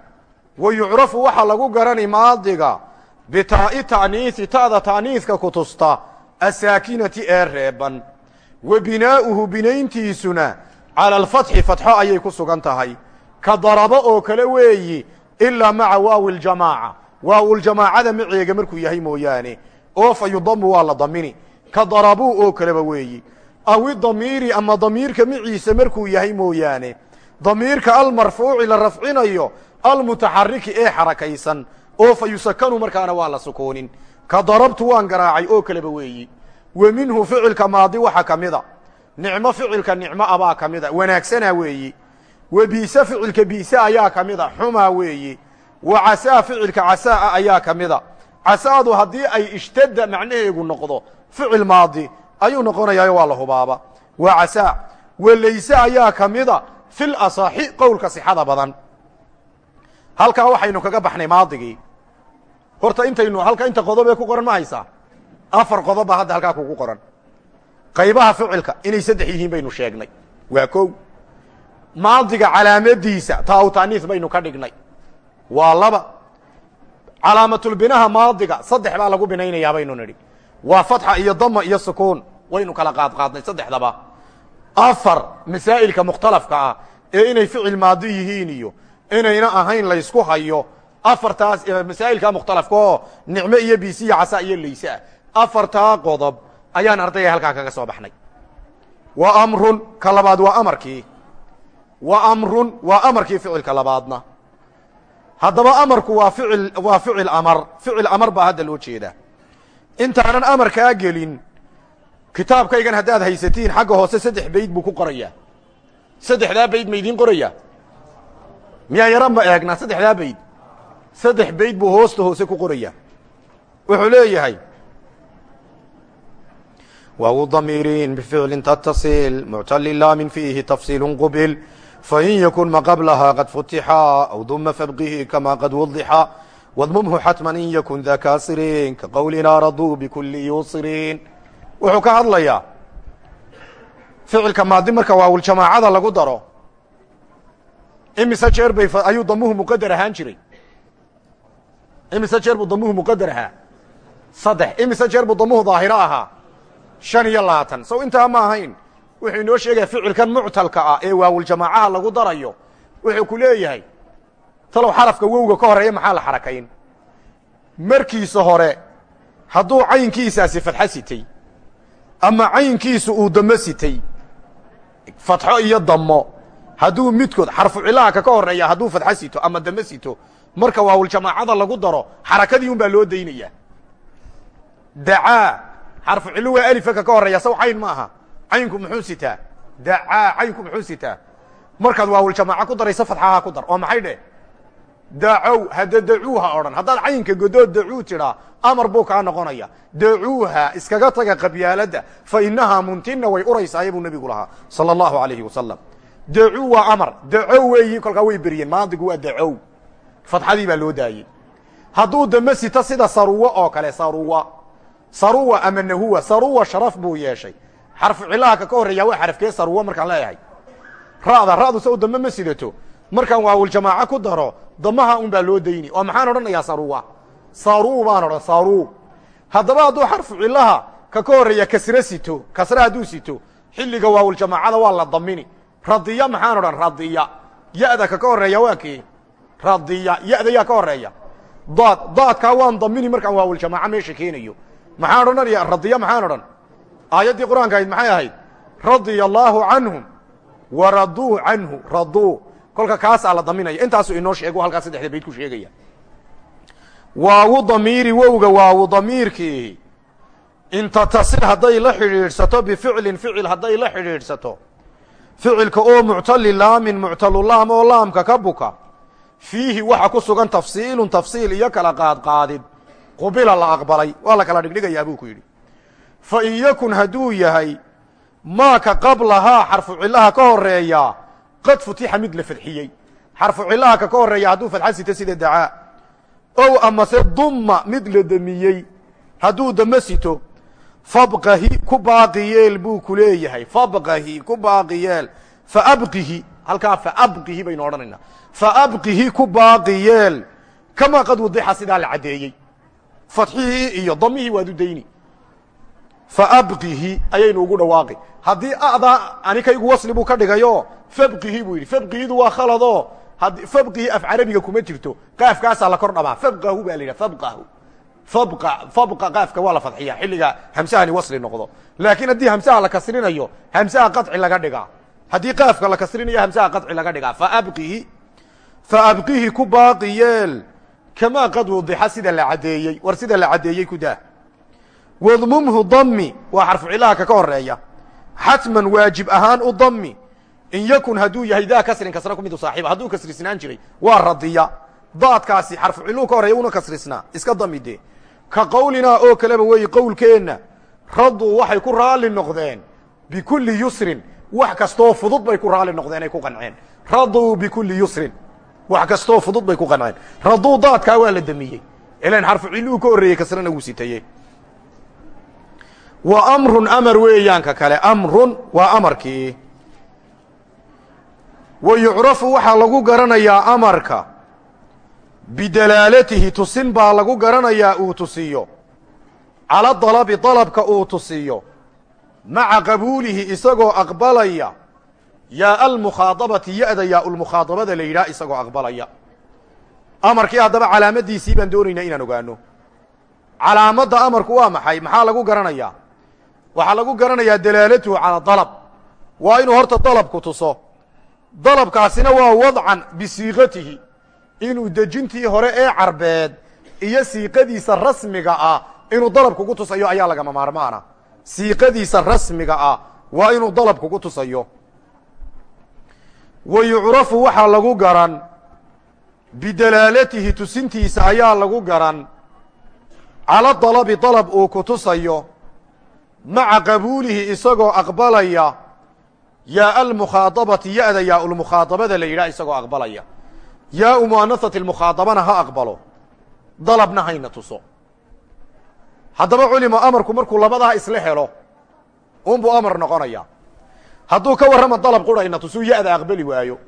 Wa yucrafu waxaa lagu garani maadiga bitaa'i ta'niisi ta'da ta'niiska ku tusta asaakinati ee reeban. Wa binaa'uhu binayntiisuna cala alfatxi fatxo ayay ku sugan tahay. Ka darabo oo kale weeyi ilaa maca waawi ljamaaca. Waawuljamaacada maceega markuu yahay mooyaane. Oo fa yudamu waa la damini. Ka oo kaleba weeyi awi damiiri ama damiirka maciisa markuu yahay mooyaane. Damiirka almarfuuci la rafcinayo almutaxariki ee xarakaysan oo fa yusakanu markaana waa la sukoonin. Ka darabtu waan garaacay oo kaleba weeyi. Wa minhu ficilka maadi waxa ka mida. Nicmo ficilka nicmo abaa ka mida. Wanaagsanaa weeyi. Wa biise ficilka biise ayaa ka mida. Xumaa weeyi. Wa casaa ficilka casaaa ayaa ka mida. Casaadu haddii ay ishtadda macnaheegu noqdo ficil maadi ayuu noqonayaayo waa la hubaaba. Waa casaa. Wa layse ayaa ka mida fil asaxi qowlka sixada badan. Halkaa waxaynu kaga baxnay maadigii. Horta intaynu halka inta qodobee ku qoran ma haysaa afar qodob baa hadda halkaa kugu qoran. Qaybaha ficilka inay saddex yihiin baynu sheegnay. Waa kow. Maadiga calaamadiisa taawtaaniis baynu ka dhignay. Waa laba. Calaamatulbinaha maadiga saddex baa lagu binaynayaa baynu nidhi. Waa fatxa iyo dama iyo sukuun waynu kala qaadqaadnay saddexdaba. Afar masaa'ilka mukhtalafka ah ee inay ficil maadi yihiin iyo inayna ahayn laysku hayo. Afartaas masaa'ilka mukhtalafka oo nicmo iyo bisiya casa iyo layse ah afartaa qodob ayaan ardayga halkaa kaga soo baxnay. Wa amrun ka labaad waa amarkii. Wa amrun waa amarkii ficilka labaadna. Haddaba amarku waa ficil waa ficil amar. Ficil amar baa hadda loo jeedaa. Intaanan amarkaa gelin kitaabkaygan haddaad haysatiin xagga hoose saddex bayd buu ku qorayaa saddexdaa bayd ma idiin qorayaa miyaa yaran ma eegnaa saddexdaa bayd saddex bayd buu hoosta hoose ku qorayaa wuxuu leeyahay waaw damiirin bficli tattasil muctali laamin fiihi tafsiil qubil fain yakun ma qablaha qad futixa aw duma fabqihi kama qad wadixa wadmumhu xatman in yakun da kaasirin ka qowlina raduu bikuli yusrin wuxuu ka hadlayaa ficilka maadi marka waawuljamaacada lagu daro. Imise jeer bay ayuu damuhu muqadar ahaan jiray. Imise jeer buu damuhu muqadar ahaa? Saddex. Imise jeer buu damuhu daahiro ahaa? Shan iyo labaatan. Sow intaa ma ahayn wuxuu inoo sheegaya ficilkan muctalka ah ee waawuljamaacaha lagu darayo. Wuxuu ku leeyahay talow xarafka wowga ka horreeya maxaa la xarakayn? Markiisa hore hadduu caynkiisaasi fadxo sitay ama caynkiisu uu damo sitay. Fatxo iyo damo hadduu midkood xarfu cilaha ka horreeya hadduu fadxo sito ama damo sito marka waawuljamaacada lagu daro xarakadii un loo daynaya dacaa. Xarfu cilo waa alifka ka horreeya saw cayn ma aha. Caynku muxuu sitaa? Dacaa. Caynku muxuu sitaa? Markaad waawuljamaaca ku darayso fadxaha ku dar. Oo maxay dheh dacow hadda dacuuha odhan. Haddaad caynka godood dacuu tidhaa amar buu kaa noqonaya. Dacuuha iskaga taga qabyaaladda. Fa inahaa muntina way uraysaaya buu nebigu lahaa. Sala allahu alayhi wasalam dacuu waa amar. Dacow weeyi kolkaa way beriyeen. Maadigu waa dacow fadxadii baa loo daayey. Hadduu dama sito sida saruwa oo kale saruwa. Saruwa ama nahuwa. Saruwa sharaf buu yeeshay. Xarfu cilaha ka ka horreeya waa xarafkee saruwa markaan leeyahay. Ra'da ra'du saw dame ma sidato markaan waawuljamaaco ku daro damaha un baa loo dayni. Oo maxaan odhanayaa saruwa saru baan odhan saru haddaba hadduu xarfu cilaha ka ka horreeya kasre sito kasre hadduu sito xilliga waawuljamaacada waa la damini. Radiya maxaan odhan radiya. Ya'da ka ka horreeya waa kii. Radiya ya'da yaa ka horreeya daad daadkaa waan damini markaan waawuljamaaco meesha keenayo. Maxaan odhanaya radiya maxaan odhan. Aayaddii qur'aanka ahayd maxay ahayd? Radia allaahu canhum wa canhu raduu kolka kaasaa la daminaya. Intaasuu inoo sheego halkaa saddexda bayd ku sheegaya. Waawu damiiri wowga waawu damiirkii intatasil hadday la xidhiidhsato bificlin ficil hadday la xidhiidhsato. Ficilka oo muctali laamin muctalulaam oo laamka ka buka. Fiihi waxa ku sugan tafsiilun tafsiil iyo kala qaadqaadid qubila la aqbalay. Waa la kala dhigdhigayaa buu ku yidhi. Fa in yakun hadduu yahay maaka qablahaa xarfu cilaha ka horeeyaa qad futixa mid la fadxiyey xarfu cilaha ka ka horreeya hadduu fadxa sito sida dacaa ow amase dumma mid la demiyey. Hadduu dama sito fabqahi ku baaqi yeel buu ku leeyahay. Fabqahi ku baaqi yeel. Faabqihi halkaa faabqihi baynu odhanaynaa. Faabqihi ku baaqi yeel. Kamaa qad wadixa sidaa la caddeeyey. Fadxihii iyo damihii waad u dayni faabqihi ayaynu ugu dhawaaqi. Haddii adaa anikaygu wasli buu ka dhigayo fabqihi buu yidhi. Fabqihidu waa khalado. Fabqihi af carabiga kuma jirto. Qaafkaasaa la kor dhamaa fabqahu baa la yidhaha fabqahu. Fabqa fabqa qaafka waa la fadxiya xilliga hamsahani wasli noqdo. Laakiin haddii hamsaha la kasrinayo hamsaha qaci laga dhigaa. Haddii qaafka la kasrinayo hamsaha qaci laga dhigaa. Faabqihi faabqihi ku baaqi yeel kamaa qad wadixa sida la caddeeyey war sida la caddeeyey ku daa wadmumhu dami waa xarfu cilaha ka ka horreeya xatman waajib ahaan u dami in yakun hadduu yahay daa kasrin kasra ku midu saaxiiba hadduu kasrisnaan jiray waa radiya. Daadkaasi xarfu ciluu ka horreeya una kasrisnaa. Iska dami dee. Ka qowlinaa oo kaleba weeye qowlkeenna radduu waxay ku raalli noqdeen. Bikulli yusrin wax kastoo fudud bay ku raalli noqdeen ay ku qanceen. Raduu bikulli yusrin wax kastoo fudud bay ku qanceen. Raduu daadkaa waa la damiyey. Ilan xarfu ciluu ka horreeyey kasrana wuu sitaye wa amrun amar weeyaanka kale. Amrun waa amarkii. Wa yucrafu waxaa lagu garanayaa amarka. Bidalaalatihi tusin baa lagu garanayaa uu tusiyo. Cala dalabi dalabka uu tusiyo. Maca qabuulihi isagoo aqbalaya. Yaa almukhaadabati ya-da yaa ulmukhaadabada la yidhaha isagoo aqbalaya. Amarkii haddaba calaamadiisii baan doonaynaa inaan ogaano calaamadda amarku waa maxay? Maxaa lagu garanayaa waxaa lagu garanayaa dalaalatuhu cala dalab. Waa inuu horta dalabku tuso. Dalabkaasina waa wadcan bisiiqatihi. Inuu dejintii hore ee carbeed iyo siiqadiisa rasmiga ah inuu dalab kugu tusayo ayaa lagama maarmaana. Siiqadiisa rasmiga ah waa inuu dalab kugu tusayo. Wa yucrafu waxaa lagu garan bidalaalatihi tusintiisa ayaa lagu garan cala dalabi dalab uu ku tusayo maca qabuulihi isagoo aqbalaya yaa almukhaadabati ya-da yaa ulmukhaadabada la yidhaha isagoo aqbalaya. Yaa u mu'anasati lmukhaadabana ha aqbalo. Dalabna hayna tuso. Haddaba culimo amarku markuu labadaa isla helo unbuu amar noqonaya. Hadduu ka warrama dalab qurayna tusuu ya-da aqbali waayo.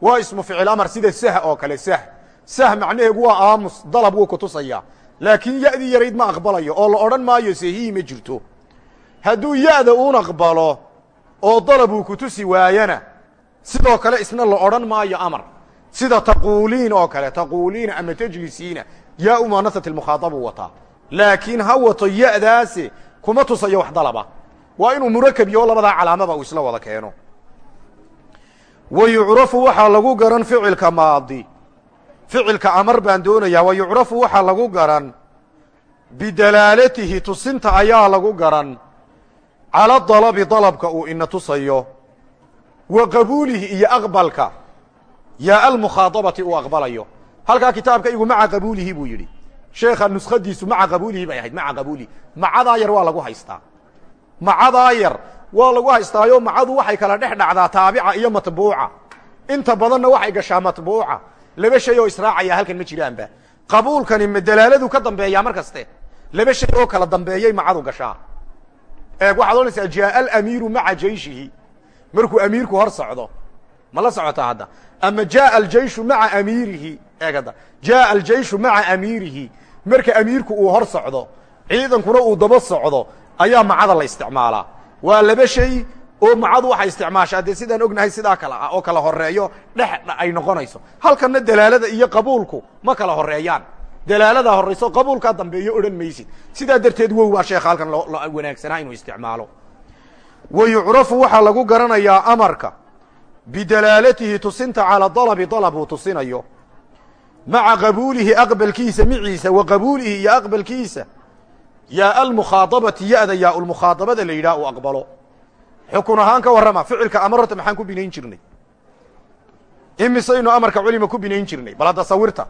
Waa ismu ficil amar sida sah oo kale sah. Sah macnaheegu waa aamus dalab wuu ku tusaya laakiin ya-dii yarayd ma aqbalayo oo la odhan maayo hadduu ya-da uun aqbalo oo dalab uu tusi waayana sidoo kale isna la odhan maayo amar. Sida taquuliin oo kale taquuliina ama tajlisiina yaa u muanasati lmukhaadabu wataa. Laakiin ha wato ya-daasi kuma tusayo wax dalaba. Waa inuu murakab yaho labadaa calaamaba uu isla wada keeno. Wa yucrafu waxaa lagu garan ficilka maadi. Ficilka amar baan doonayaa wa yucrafu waxaa lagu garan. Bidalaalatihi tusinta ayaa lagu garan cala dalabi dalabka uu ina tusayo wa qabuulihi iyo aqbalka yaa almukhaadabati uu aqbalayo. Halkaa kitaabka igu maca qabuulihi buu yidhi. Sheekha nuskhadiisu maca qabuulihi bay ahayd maca qabuulihi macadaa yar waa lagu haystaa. Macadaa yar waa lagu haystaayo macadu waxay kala dhex dhacdaa taabica iyo matbuuca. Inta badanna waxay gashaa matbuuca. Laba shay oo israacaya halkan ma jiraanba. Qabuulkani ma dalaaladu ka dambeeyaa mar kaste? Laba shay oo kala dambeeyay macadu gashaa waxaad odhanaysaa jaaa alamiiru maca jayshihi markuu amiirku hor socdo ma la socotaa hadda? Ama jaaa aljayshu maca amiirihi eeg hadda. Jaaa aljayshu maca amiirihi marka amiirku uu hor socdo ciidankuna uu daba socdo ayaa macada la isticmaalaa. Waa laba shay oo macadu waxay isticmaashaa. Dee sidaan ognahay sidaa kale ah oo kala horeeyo dhex ay noqonayso. Halkanna dalaalada iyo qabuulku ma kala horeeyaan dalaaladaa horayso qabuulkaa dambeeyo odhan maysid. Sidaa darteed wow baa sheekha halkan loo wanaagsanaa inuu isticmaalo. Wa yucrafu waxaa lagu garanayaa amarka bidalaalatihi tusinta calaa dalabi dalab uu tusinayo. Maca qabuulihi aqbalkiisa miciisa wa qabuulihi iyo aqbalkiisa yaa almukhaadabati ya-da yaa ulmukhaadabada la yidhaha uu aqbalo. Xukun ahaan ka warrama ficilka amar horta maxaan ku binayn jirnay? Imisaynu amarka culima ku binayn jirnay bal hadda sawirta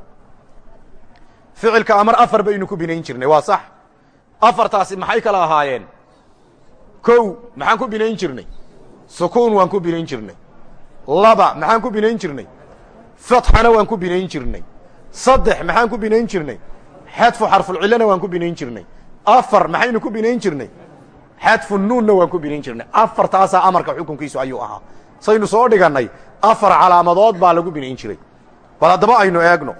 ficilka amar afar baynu ku binayn jirnay waa sax. Afartaasi maxay kala ahaayeen? Kow maxaan ku binayn jirnay. Sukuun waan ku binayn jirnay. Laba maxaan ku binayn jirnay. Fatxana waan ku binayn jirnay. Saddex maxaan ku binayn jirnay. Xadfu xarfulcillana waan ku binayn jirnay. Afar maxaynu ku binayn jirnay. Xadfu nuunna waan ku binayn jirnay. Afartaasaa amarka xukunkiisu ayuu ahaa. Saynu soo dhigannay afar calaamadood baa lagu binayn jiray. Bal haddaba aynu eegno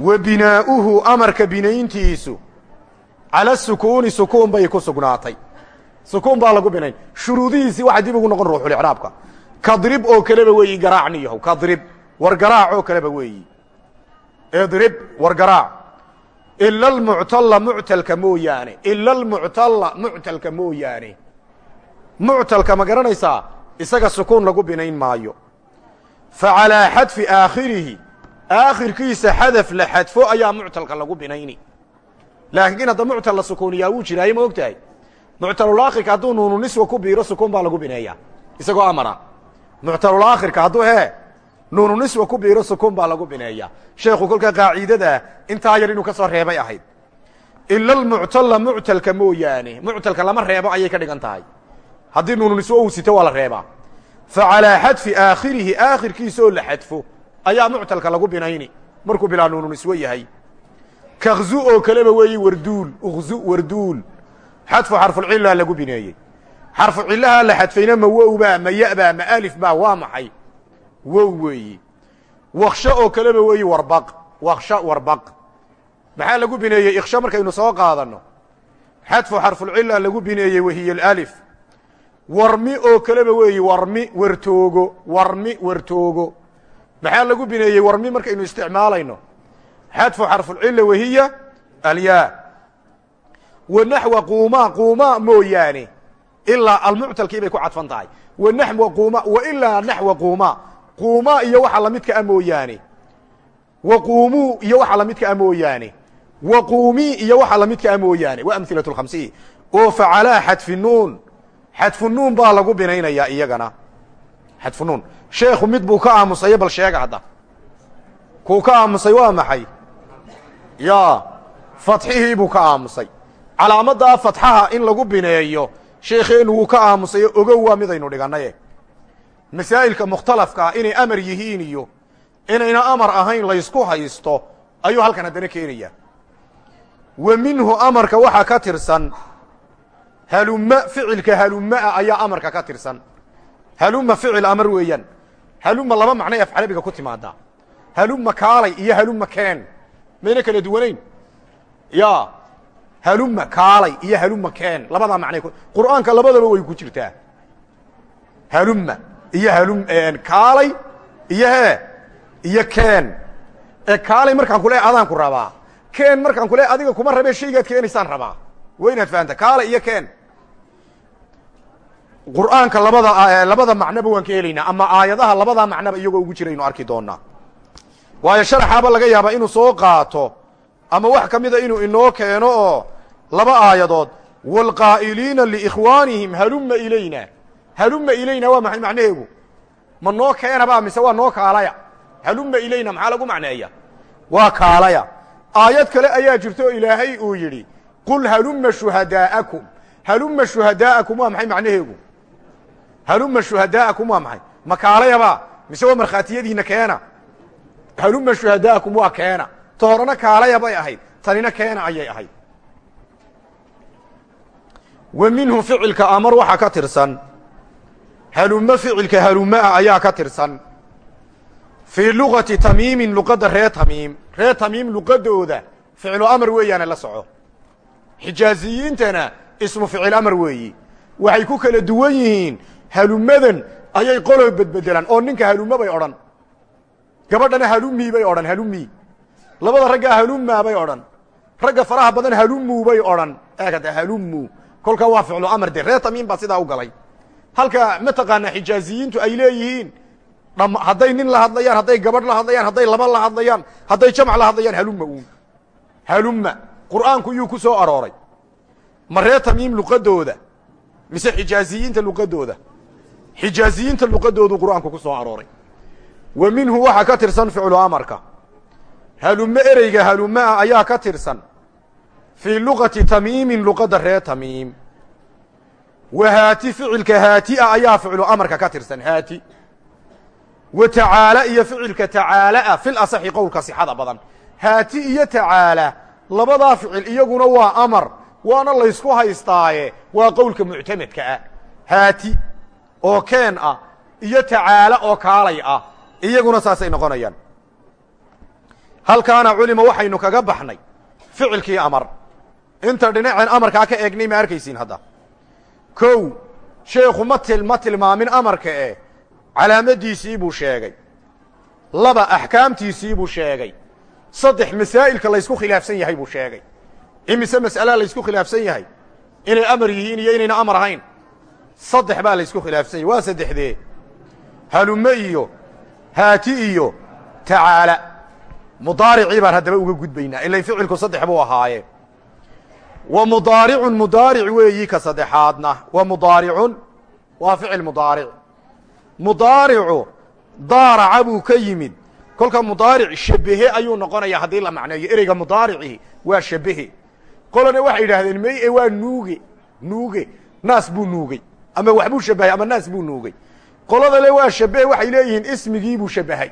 wa binaa'uhu amarka binayntiisu cala sukuuni sukuun bay ku sugnaatay. Sukuun baa lagu binayn shuruudihiisii waxaa dib ugu noqon ruuxulicraabka kadrib oo kaleba weeyi garaacniyahow kadrib. War garaac oo kaleba weeyi. Idrib war garaac. Ila almuctalla muctalka mooyaane. Ila almuctalla muctalka mooyaane. Muctalka ma garanaysaa isaga sukuun lagu binayn maayo. Fa calaa xadfi aakhirihi aakhirkiisa xadaf la xadfo ayaa muctalka lagu binayni. Laakiin hadda muctal la sukuuniyaa wuu jiraaye ma og tahay muctalulaakhirka hadduu nuunu niswa ku biiro sukuun baa lagu bineeyaa isagoo amara. Muctalulaakhirka hadduu hee nuunu niswa ku biiro sukuun baa lagu bineeyaa. Sheekhu kolka qaaciidadaa intaa yar inuu ka soo reebay ahayd. Ila almuctalla muctalka mooyaane. Muctalka lama reebo ayay ka dhigan tahay. Haddii nuunu niswo uu sito waa la reebaa. Fa calaa xadfi aakhirihi aakhirkiisaoo ayaa muctalka lagu binayni. Markuu bilaa nuunu niswo yahay. Kakzu oo kaleba weeyi warduul ukzu warduul. Xadfu xarfulcilaa lagu bineeyey. Xarfu cillahaa la xadfayna ma wowbaa ma ya'baa ma alif baa waa maxay? Wow weeyi. Waksho oo kaleba weeyi warbaq waksho warbaq. Maxaa lagu bineeyey? Iksho markaynu soo qaadanno xadfu xarfulcilaa lagu bineeyey wahiya alif warmi oo kaleba weeyi warmi wartoogo warmi wartoogo maxaa lagu bineeyey? Warmi markaynu isticmaalayno? Xadfu xarfulcila wahiya alyaa wa naxwa quuma quuma mooyaane. Ilaa almuctalkii bay ku cadfan tahay. Wa naxwa quuma wa ilaa naxwa quuma. Quuma iyo waxa lamidka a mooyaane. Wa quumuu iyo waxa lamidka a mooyaane. Wa quumii iyo waxa lamidka a mooyaane. Wa amhilatu lkhamsiyi oo facalaa xadfi nuun. Xadfu nuun baa lagu binaynayaa iyagana. Xadfu nuun sheekhu mid buu ka aamusayo bal sheega hadda. Kuu ka aamusay waa maxay? Yaa fatxihii buu ka aamusay. Calaamaddaa fatxaha in lagu bineeyo sheekheennu wuu ka aamusayo ogow waa midaynu dhigannaye masaa'ilka mukhtalafka ah inay amar yihiin iyo inayna amar ahayn laysku haysto ayuu halkan haddana keenayaa wa minhu amarka waxaa ka tirsan halumma ficilka halummaa ayaa amarka ka tirsan. Halumma ficil amar weeyaan halumma laba macnay af carabiga ku timaadaa halumma kaalay iyo halumma keen. Mayna kala duwanayn? Ya. Halumma kaalay iyo halumma keen. Labadaa macnay qur'aanka labadaba way ku jirtaa. Halumma iyo halum kaalay iyo hee iyo keen. Ee kaalay markaan kule adaan ku rabaa. Keen markaan kule adiga kuma rabee shaygaad keenaysaan rabaa. Wa inaad fahamta kaalay iyo keen qur'aanka labada labada macnoba waan ka helaynaa ama aayadaha labadaa macnoba iyagoo ugu jiraynu arki doonaa waayo sharaxaaba laga yaabaa inuu soo qaato ama wax ka mida inuu inoo keeno oo laba aayadood waalqaa'iliina liikhwaanihim halumma ilayna. Halumma ilayna waa maxay macnaheegu ma noo keenaba mise waa noo kaalaya? Halumma ilayna maxaa lagu macneeya waa kaalaya. Aayad kale ayaa jirto oo ilaahay uu yidhi qul halumma shuhadaa'akum halumma shuhadaa'akum waa maxay macnaheegu halumma shuhadaa'akum waa maxay? Ma kaalayaba? Mise waa markhaatiyadiina keena? Halumma shuhadaa'akum waa keena. Ta horena kaalaya bay ahayd. Tanina keena ayay ahayd. Wa minhu ficilka amar waxaa ka tirsan. Halummo ficilka halummaa ayaa ka tirsan. Fii lugati tamiimin luqadda ree tamiim. Ree tamiim luqadooda ficlu amar weeyaane la soco. Xijaaziyiintana ismu ficil amar weeyi. Waxay ku kala duwan yihiin halumadan ayay qolo bedbedelaan oo ninka halumo bay odhan. Gabadhana halumii bay odhan halumii. Labada raggaa halummaa bay odhan. Ragga faraha badan halumuu bay odhan. Eekata halumuu. Kolkaa waa ficlu amar de ree tamiim baa sidaa u galay. Halka mataqaanaa xijaaziyiintu ay leeyihiin dham hadday nin la hadlayaan hadday gabadh la hadlayaan hadday laba la hadlayaan hadday jamac la hadlayaan halumma uun. Halumma. Qur'aanku yuu ku soo arooray. Ma luqadooda mise xijaaziyiinta luqadooda xijaaziyiinta luqadoodu qur'aanku ku soo arooray. Wa minhu waxaa ka tirsan ficlu amarka. Halume ereyga halume ah ayaa ka tirsan. Fii luqati tamiimin luqadda reer tamiim. Wa haati ficilka haati ah ayaa ficlu amarka ka tirsan haati. Wa tacaala iyo ficilka tacaala ah fil asaxi qowlka sixada badan. Haati iyo tacaala labadaa ficil iyaguna waa amar waana laysku haystaaye waa qowlka muctamadka ah haati oo keen ah iyo tacaala oo kaalay ah iyaguna saasay noqonayaan. Halkaana culima waxaynu kaga baxnay ficilkii amar. Inta dhinaceen amarkaa ka eegnay ma arkaysiin hadda. Kow sheekhu ma til ma tilmaamin amarka eh calaamadiisii buu sheegay. Laba axkaamtiisii buu sheegay. Saddex masaa'ilka laysku khilaafsan yahay buu sheegay. Imise mas'alaa laysku khilaafsan yahay? Inay amar yihiin iyo inayna amar ahayn saddex baa laysku khilaafsan yahay. Waa saddexdee. Halume iyo haati iyo tacaala. Mudaaricii baan haddaba uga gudbaynaa. Ilain ficilku saddex buu ahaaye. Wa mudaaricun mudaaric weeyi ka saddexaadna. Wa mudaaricun waa ficil mudaaric. Mudaaricu daaraca buu ka yimid. Kolka mudaaric shabehe ayuu noqonayaa haddii la macneeyo. Ereyga mudaaricii waa shabehe. Qolana waxay yidhaahdeen may e waa nuuge nuuge naas buu nuugey ama waxbuu shabahay ama naas buu nuugey qolada le waa shabehe waxay leeyihiin ismigii buu shabahay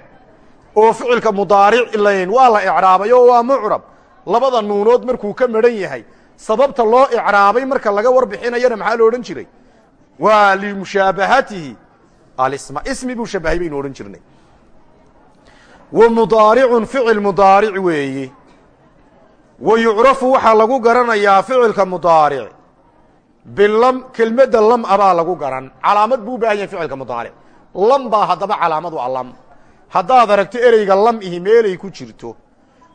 oo ficilka mudaaric layn waa la icraabay waa mucrab. Labada nuunood markuu ka madhan yahay sababta loo icraabay marka laga warbixinayana maxaa lo odhan jiray? Waa limushaabahatihi. Alisma ismi buu shabahay baynu odhan jirnay. Wa mudaaricun ficil mudaaric weeyi. Wa yucrafu waxaa lagu garanayaa ficilka mudaaric bilam kelmadda lam abaa lagu garan. Calaamad buu u baahan yahay ficilka mudaaric. Lam baa haddaba calaamadu a lam. Haddaad aragto ereyga lam ihi meelay ku jirto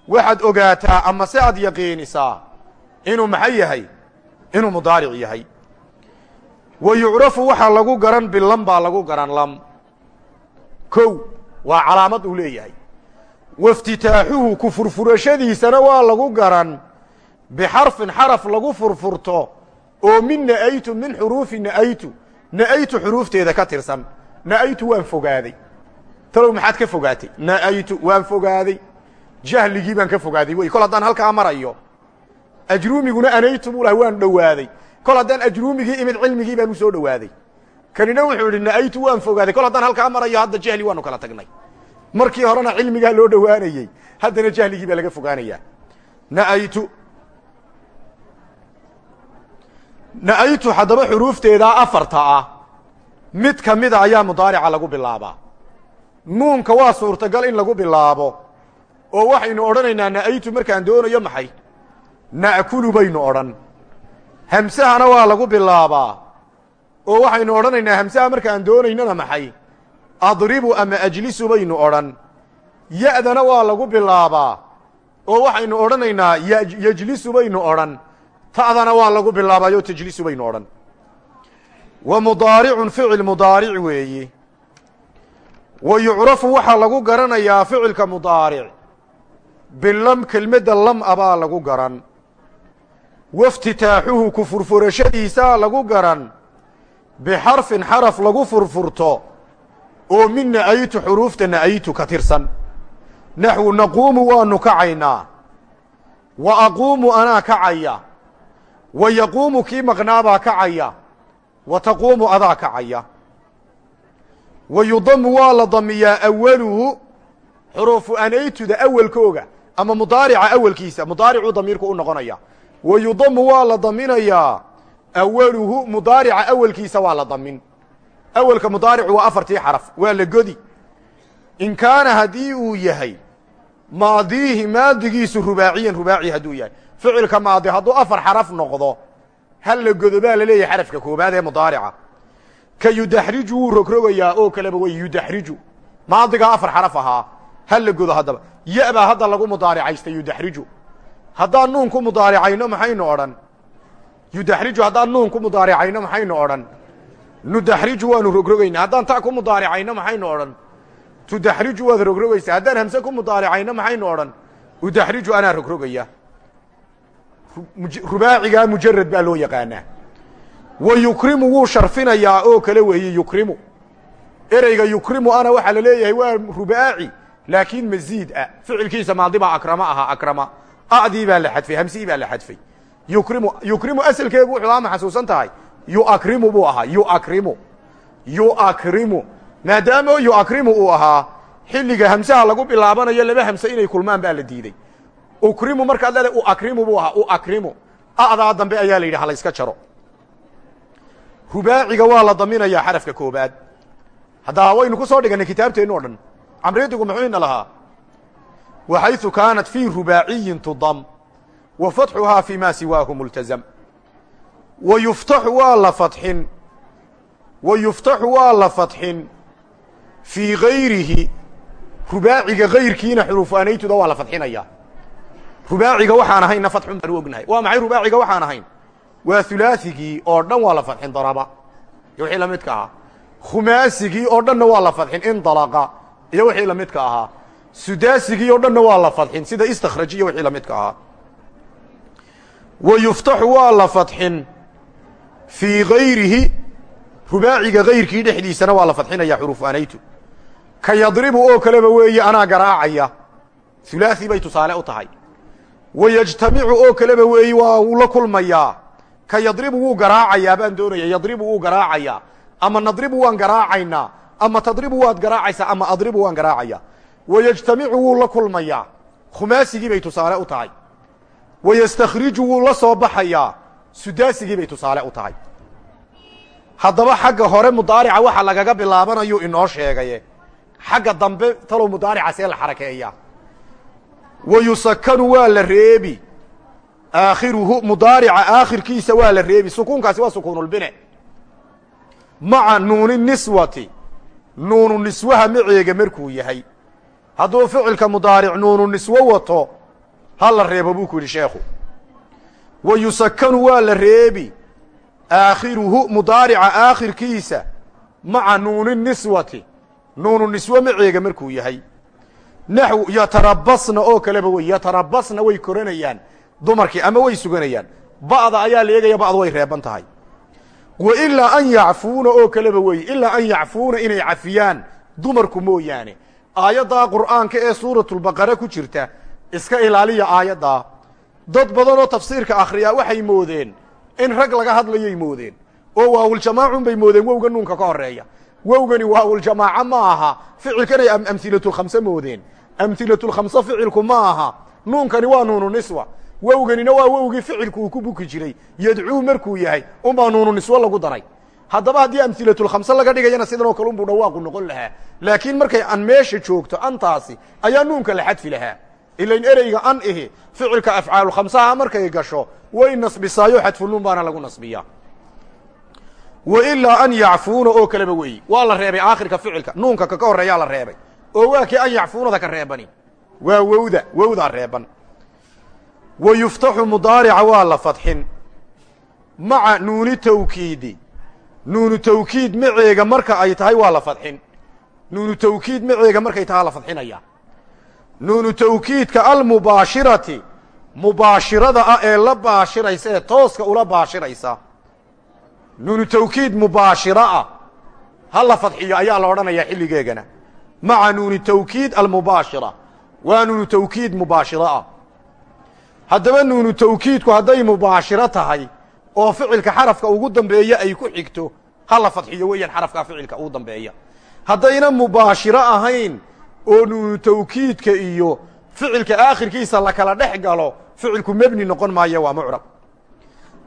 waxaad ogaataa ama se aad yaqiinisaa inuu maxay yahay? Inuu mudaaric yahay. Wa yucrafu waxaa lagu garan bilam baa lagu garan lam. Kow waa calaamad uu leeyahay. Waftitaaxuhu ku furfurashadiisana waa lagu garan. Bixarfin xaraf lagu furfurto oo min na'aytu min xuruufi na'aytu na'aytu xuruufteeda ka tirsan. Na'aytu waan fogaaday. Talow maxaad ka fogaatay? Na'aytu waan fogaaday. Jahligii baan ka fogaaday. Wey kol haddaan halkaa marayo ajruumiguna anaytu buu lahay waan dhowaaday. Kol haddaan ajruumigii imid cilmigii baan u soo dhowaaday. Kanina wuxuu idhi na'aytu waan fogaaday. Kol haddaan halkaa marayo hadda jahli waanu kala tagnay. Markii horena cilmigaa loo dhowaanayey haddana jahligii baa laga fogaanayaa. Na'aytu na'aytu haddaba xuruufteedaa afarta ah. Mid ka mida ayaa mudaarica lagu bilaabaa. Nuunka waa suurtagal in lagu bilaabo oo waxaynu odhanaynaa na'aytu markaan doonayo maxay? Na'kulu baynu odhan. Hamsahana waa lagu bilaabaa. Oo waxaynu odhanaynaa hamsaha markaan doonaynana maxay? Adribu ama ajlisu baynu odhan. Ya'dana waa lagu bilaabaa. Oo waxaynu odhanaynaa yejlisu baynu odhan ta'dana waa lagu bilaabaayo tajlisu baynu odhan. Wa mudaaricun ficil mudaaric weeyi. Wa yucrafu waxaa lagu garanayaa ficilka mudaaric bilam kelmadda lam abaa lagu garan. Waftitaaxuhu ku furfurashadiisaa lagu garan. Bixarfin xaraf lagu furfurto. Oo min na'aytu xuruufta na'aytu ka tirsan. Naxwu naquumu waanu kacaynaa. Wa aquumu anaa kacaya wa yaquumu kii maqnaabaa kacaya wa taquumu adaa kacaya wa yudamu waa la damiyaa awaluhu xuruufu anaytuda awelkooga ama mudaarica awelkiisa mudaaricuu damiirku u noqonaya wa yudamu waa la daminayaa awaluhu mudaarica awelkiisa waa la damin awelka mudaaricu waa afartii xaraf waa la godi in kaana haddii uu yahay maadiihi maadigiisu rubaaciyan rubaaci hadduu yahay ficilka maadi hadduu afar xaraf noqdo hal la godo baa la leeyahay xarafka koobaad ee mudaarica. Ka yudaxriju wuu rogrogayaa oo kaleba way yudaxriju. Maadigaa afar xaraf ahaa hal la godo haddaba. Ya baa hadda lagu mudaaricaysta yudaxriju. Haddaan nuun ku mudaaricayno maxaynu odhan? Yudaxriju haddaan nuun ku mudaaricayno maxaynu odhan? Nudaxriju waanu rogrogaynaa. Haddaan ta ku mudaaricayno maxaynu odhan? Tudaxriju waad rogrogaysaa haddaan hamse ku mudaaricayno maxaynu odhan? Udaxriju anaa rogrogaya rubaacigaa mujarad baa loo yaqaanaa. Wa yukrimu wuu sharfinayaa oo kale weeye yukrimu. Ereyga yukrimu ana waxaa la leeyahay waa rubaaci laakiin masiid ah ficilkiisa maadi baa akrama ahaa akrama. Adii baa la xadfay hamsii baa la xadfay. Yukrimu yukrimu asalkeegu wuxuu ama xasuusan tahay. Yuakrimu buu ahaa yuakrimu. Yuakrimu. Maadaama yuakrimu uu ahaa xilliga hamsaha lagu bilaabanayo laba hamse inay kulmaan baa la diiday ukrimu markaad leedahay uakrimu buu ahaa uakrimu a'daa dambe ayaa la yidhi halayska jaro. Rubaaciga waa la daminayaa xarafka koobaad haddaba waynu ku soo dhiganay kitaabteennu o dhan camridigu muxuu ina lahaa? Waxayثu kaanat fii rubaaciyin tudam wa fatxuhaa fii ma siwaahu multazam. Wa yuftaxu waa la fadxin wa yuftaxu waa la fadxin fii gayrihi rubaaciga gayrkiina xuruufaanaytuda waa la fadxinaya rubaaciga waxaan ahayna fadxun baan ognahay. Waa maxay rubaaciga waxaan ahayn? Waa hulaaثigii oo dhan waa la fadxin daraba. Iyo wixii lamidka ahaa. Khumaasigii oo dhanna waa la fadxin indalaqa. Iyo wixii lamidka ahaa. Sudaasigii oo dhanna waa la fadxin sida istakraj iyo wixii lamidka ahaa. Wa waa la fadxin fii gayrihi rubaaciga gayrkii dhexdiisana waa la fadxinaya xuruuf anaytu ka yadribu oo kaleba weeye anaa garaacaya. Hulaaثi bay tusaale u tahay wa yajtamicu oo kaleba weeye waa uu la kulmayaa ka yadribu wuu garaacayaa baan doonaya yadribu wuu garaacayaa ama nadribu waan garaacaynaa ama tadribu waad garaacaysaa ama adribu waan garaacaya. Wayajtamicu wuu la kulmayaa khumaasigii bay tusaale u tahay. Wayastakhriju wuu la soo baxayaa sudaasigii tusaale u tahay. Haddaba xagga hore mudaarica waxa lagaga bilaabanayu inoo sheegaye. Xagga dambe talow mudaarica see la xarakeeyaa wa yusakanu waa la reebi aakhiruhu mudaarica aakhirkiisa waa la reebi sukuunkaasi waa sukuunulbine maca nuuni niswati nuunu niswaha maceega markuu yahay hadduu ficilka mudaaric nuunu niswo wato ha la reebo buu ku yidhi sheekhu wa yusakanu waa la reebi aakhiruhu mudaarica aakhirkiisa maca nuuni niswati nuunu niswo maceega markuu yahay naxw yatarabasna oo kaleba wey yatarabasna way koranayaan dumarkii ama way suganayaan. Ba'da ayaa la eegaya ba'du way reeban tahay. Wa ilaa an yacfuuna oo kaleba weeye ilaa an yacfuuna inay cafiyaan dumarku mooyaane. Aayaddaa qur'aanka ee suuratulbaqara ku jirta iska ilaaliya aayaddaa dad badanoo tafsiirka akhriyaa waxay moodeen in rag laga hadlayay moodeen. Oo waawuljamaacun bay moodeen wowga nuunka ka horreeya wowgani waawuljamaaca ma aha ficilkanay moodeen amhilatulkhamse ficilku ma aha nuunkani waa nuunu niswa wowganina waa wowgii ficilku uu ku buki jiray yadcuu markuu yahay unbaa nuunu niswo lagu daray haddaba haddii amhilatulkhamse laga dhigayana sidan oo kale unbuu dhawaaqu noqon lahaa laakiin markay an meesha joogto antaasi ayaa nuunka la xadfi lahaa ilain ereyga an ihi ficilka afcaalukhamsaha markay gasho way nasbisaayo xadfunuun baana lagu nasbiyaa wa ilaa an yacfuuna oo kaleba weeyi waa la reebay aakhirka ficilka oo waa kii an yacfuunada ka reebani. Waa wowda wowdaa reeban. Wa yuftaxu mudaarica waa la fadxin. Maca nuuni tawkiidi. Nuunu tawkiid maceega marka ay tahay waa la fadxin. Nuunu tawkiid maceega markay tahay la fadxinaya. Nuunu tawkiidka almubaashirati mubaashirada ah ee la baashiraysa ee tooska ula baashiraysa. Nuunu tawkiid mubaashiro ah. Ha la fadxiyo ayaa la odhanayaa xilligeegana maca nuuni tawkiid almubaashira. Waa nuunu tawkiid mubaashiro ah. Haddaba nuunu tawkiidku hadday mubaashiro tahay oo ficilka xarafka ugu dambeeya ay ku xigto ha la fadxiyo weeyaan xarafkaa ficilka ugu dambeeya. Haddayna mubaashiro ahayn oo nuunu tawkiidka iyo ficilka aakhirkiisa la kala dhex galo ficilku mebni noqon maayo waa mucrab.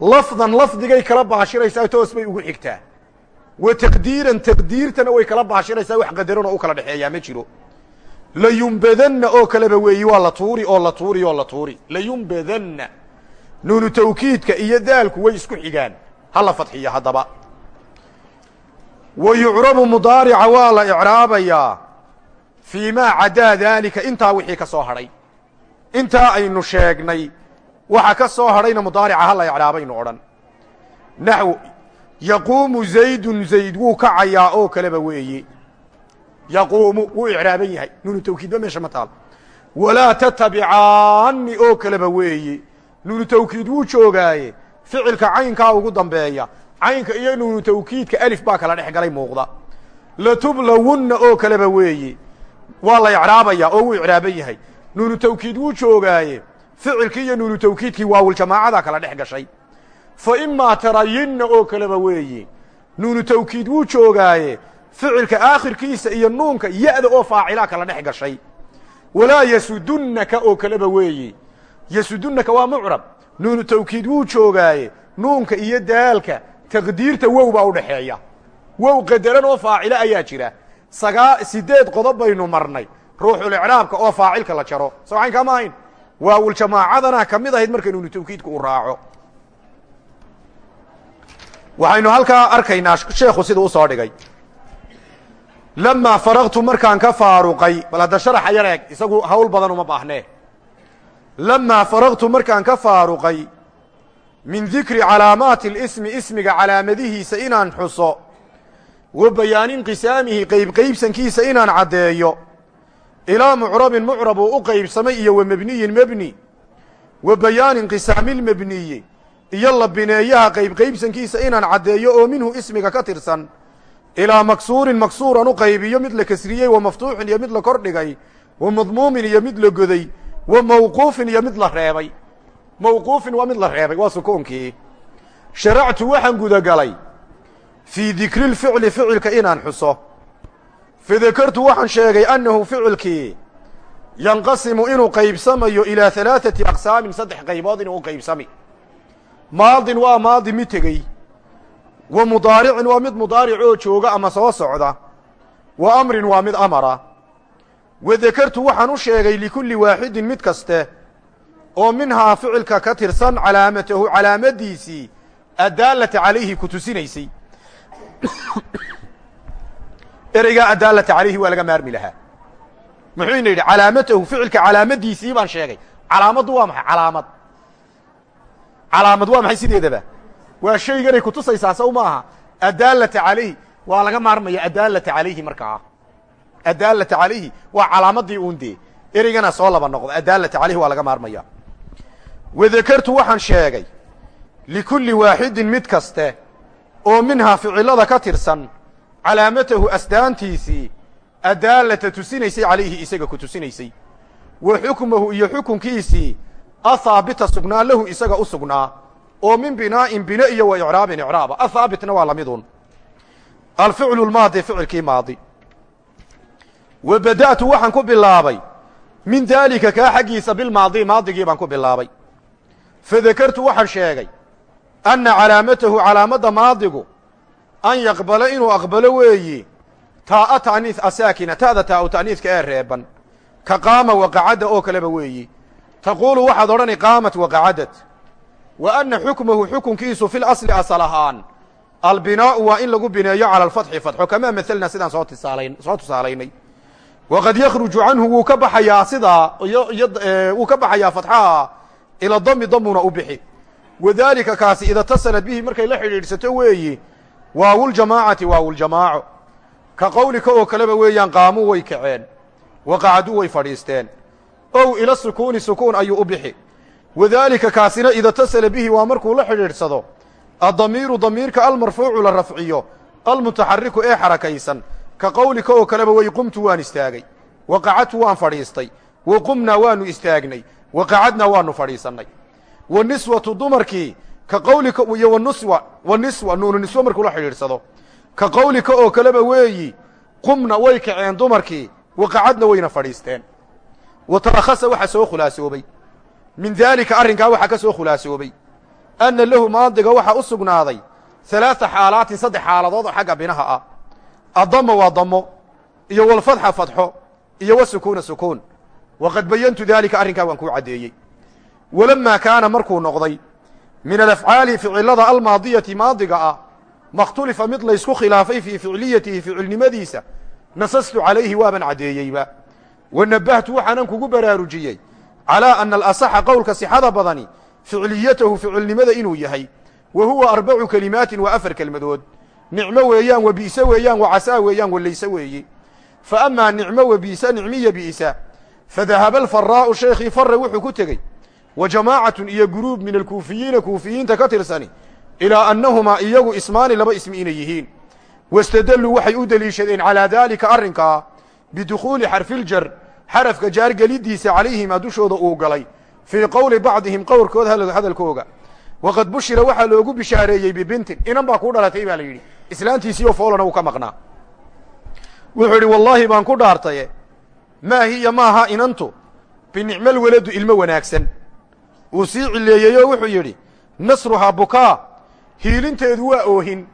Lafdan lafdigay kala baashiraysaa toos bay ugu xigtaa wa taqdiiran taqdiirtana way kala baashiraysaa wax qadaran oo u kala dhexeeyaa ma jiro. Layumbadanna oo kaleba weeyi waa la tuuri oo la tuuri oo la tuuri. Layumbadanna nuunu tawkiidka iyo daalku way isku xigaan. Ha la fadxiyo haddaba. Wa yucrabu mudaarica waa la icraabayaa. Fii maa cadaa daalika intaa wixii ka soo hadhay. Intaa aynu sheegnay waxa ka soo hadhayna mudaarica ha la icraabaynu odhan. Naxw yaquumu zaydun zayd wuu kacayaa oo kaleba weeye yaquumu wuu icraaban yahay. Nuunu tawkiidba meesha ma taal. Walaa tatabicaani oo kaleba weeye nuunu tawkiid wuu joogaaye. Ficilka caynkaa ugu dambeeya. Caynka iyo nuunu tawkiidka alif baa kala dhex galay muuqda. Latublawunna oo kaleba weeye waa la icraabaya oo wuu icraaban yahay. Nuunu tawkiid wuu joogaaye. Ficilkii iyo nuunu tawkiidkii kala dhex gashay fa imaa tarayinna oo kaleba weeye nuunu tawkiid wuu joogaaye ficilka aakhirkiisa iyo nuunka ya'da oo faacilaa kala dhex gashay. Walaa yasudunnaka oo kaleba weeye yasudunnaka waa mucrab. Nuunu tawkiid wuu joogaaye nuunka iyo daalka taqdiirta wow baa udhaxeeya wow qadaran oo faacilo ayaa jira. Sagaa sideed qodob baynu marnay ruuxulicraabka oo faacilka la jaro. Soo kama ahayn waawuljamaacadana ka mid ahayd marka nuunu tawkiidka uu raaco waxaynu halkaa arkaynaa sheekhu siduu u soo dhigay. Lamaa faraqtu markaan ka faaruqay bal hadda sharaxa yar eeg isagu hawl badan uma baahnee lamaa faraqtu markaan ka faaruqay min dikri calaamaati اlismi ismiga calaamadihiisa inaan xuso wa bayaani inqisaamihi qaybqaybsankiisa inaan caddeeyo ilaa mucrabin mucrab u qaybsamay iyo wa mebniyin mebni wa bayaani inqisaami lmebniyi iyo la bineeyaha qaybqaybsankiisa inaan caddeeyo oo minhu ismiga ka tirsan. Ilaa maksuurin maksuuran u qaybiyo mid la kasriyey wa maftuuxin iyo mid la kordhigay wa madmuumin iyo mid la goday wa mawquufin iyo mid la reebay. Mawquufin waa mid la reebay waa sukoonkii. Sharactu waxaan gudagalay fii dikri lficli ficilka inaan xuso. Fadakartu waxaan sheegay annahu ficilkii yanqasimu inuu qaybsamayo ilaa halaaثati aqsaamin saddex qaybood inuu u qaybsami maadin waa maadi mid tegey. Wa mudaaricin waa mid mudaaric oo jooga ama soo socda. Wa amrin waa mid amara. Wa dakartu waxaan u sheegay likulli waaxidin mid kaste oo minhaa ficilka ka tirsan calaamatahu calaamadiisii addaalata calayhi ku tusinaysay. Ereygaa addaalata calayhi laga maarmi lahaa. Muxuu ina yidhi calaamatahu ficilka baan sheegay. Calaamaddu waa maxay? Calaamad calaamad waa maxay sideedaba waa shayganay kutusaysaa sow ma aha addaalata calayhi waa laga maarmaya addaalata calayhi markaa addaalata calayhi waa calaamadii uun dee. Ereygana soo laba noqdo addaalata calayhi waa laga maarmaya. Wadakartu waxaan sheegay likulli waaxidin mid kaste oo minhaa ficilada ka tirsan calaamatahu asdaantiisii addaalata tusinaysay calayhi isaga ku tusinaysay. Wa xukmahu iyo xukunkiisii athaabita sugnaa lahu isaga u sugnaa oo min binaa'in bine iyo wa icraabin icraaba athaabitna waa lamidun alficlu lmaadi ficilkii maadi wa bada'tu waxaan ku bilaabay min daalika kaa xaggiisa bilmaadi maadigii baan ku bilaabay fadakartu waxaan sheegay anna calaamatahu calaamadda maadigu an yaqbalo inuu aqbalo weeyi taa'a ta'niis asaakina ta'da taa'u ta'niiska ee reeban ka qaama waqacadda oo kaleba weeyi taquulu waxaad odhani qaamat waqacadad wa anna xukmahu xukunkiisu fil asli asal ahaan albinaa'u waa in lagu bineeyo cala alfatxi fatxo kamaa maselna sidaan soo soo tusaalaynay waqad yakhruju canhu wuu ka baxayaa sidaa wuu ka baxayaa fatxaha ila dami damuna u bixi wadaalika kaasi ida tasalat bihi markay la xidhiidhsato weeyi waawuljamaacati waawuljamaaco ka qowlika oo kaleba weeyaan qaamuu way kaceen waqacaduu way fadhiisteen ow ila sukuuni sukuun ayuu u bixi. Wadaalika kaasina ida tasala bihi waa markuu la xidhiidhsado addamiiru damiirka almarfuucu la rafciyo almutaxariku ee xarakaysan. Ka qowlika oo kaleba wey qumtu waan istaagay. Wa qacadtu waan fadhiistay. Wa qumnaa waanu istaagnay. Wa qacadnaa waanu fadhiisannay. Wa niswatu dumarkii ka qowlika iyo wanuswa wa niswa nuunu niswo markuu la xidhiidhsado. Ka qowlika oo kaleba weeyi qumna way kaceen dumarkii wa wayna fadhiisteen wa tarakhasa waxaa soo khulaasoobay min daalika arrinkaa waxaa ka soo khulaasoobay anna lahu maadiga waxaa u sugnaaday halaata xaalaatin saddex xaaladood oo xagga binaha ah. Addama waa damo iyo walfadxa fadxo iyo wasukuuna sukuun. Waqad bayantu daalika arrinkaa waan kuu caddeeyey. Walamaa kaana markuu noqday min alafcaali ficilada almaadiyati maadiga ah makhtulifa mid laysku khilaafay fii ficliyatihi ficilnimadiisa nasastu calayhi waaban caddeeyeyba wa nabbahtu waxaanan kugu baraarujiyey calaa ana alasaxa qowlka sixada badani ficliyatahu ficilnimada inuu yahay wa huwa arbacu kelimaatin waa afar kelmadood nicmo weeyaan wa bi'se weeyaan wa casaa weeyaan wa layse weeyi fa amaa nicmo wa bi'sa nicmiya bi'sa fadahaba alfaraa'u sheekhii farre wuxuu ku tegey wa jamaacatun iyo guruub min alkuufiyiina kuufiyiinta ka tirsani ilaa annahumaa iyagu ismaani laba ismi inay yihiin wastadelluu waxay u deliishadeen calaa daalika arrinkaa bidukhuuli xarfiljar xarafka jaargelidiisa calayhima dushooda uu galay. Fii qowli bacdihim qowrkood hadalkooga. Waqad bushira waxaa loogu bishaareeyey bibintin. Inan baa kuu dhalatay baa la yidhi. Islaantiisiioo foolana uu ka maqnaa. Wuxuu idhi wallaahi baan ku dhaartaye maa hiya maaha inantu? Binicmal weladu ilmo wanaagsan. Uu sii cileeyeyoo wuxuu yidhi nasruhaa bukaa hiilinteedu waa oohin.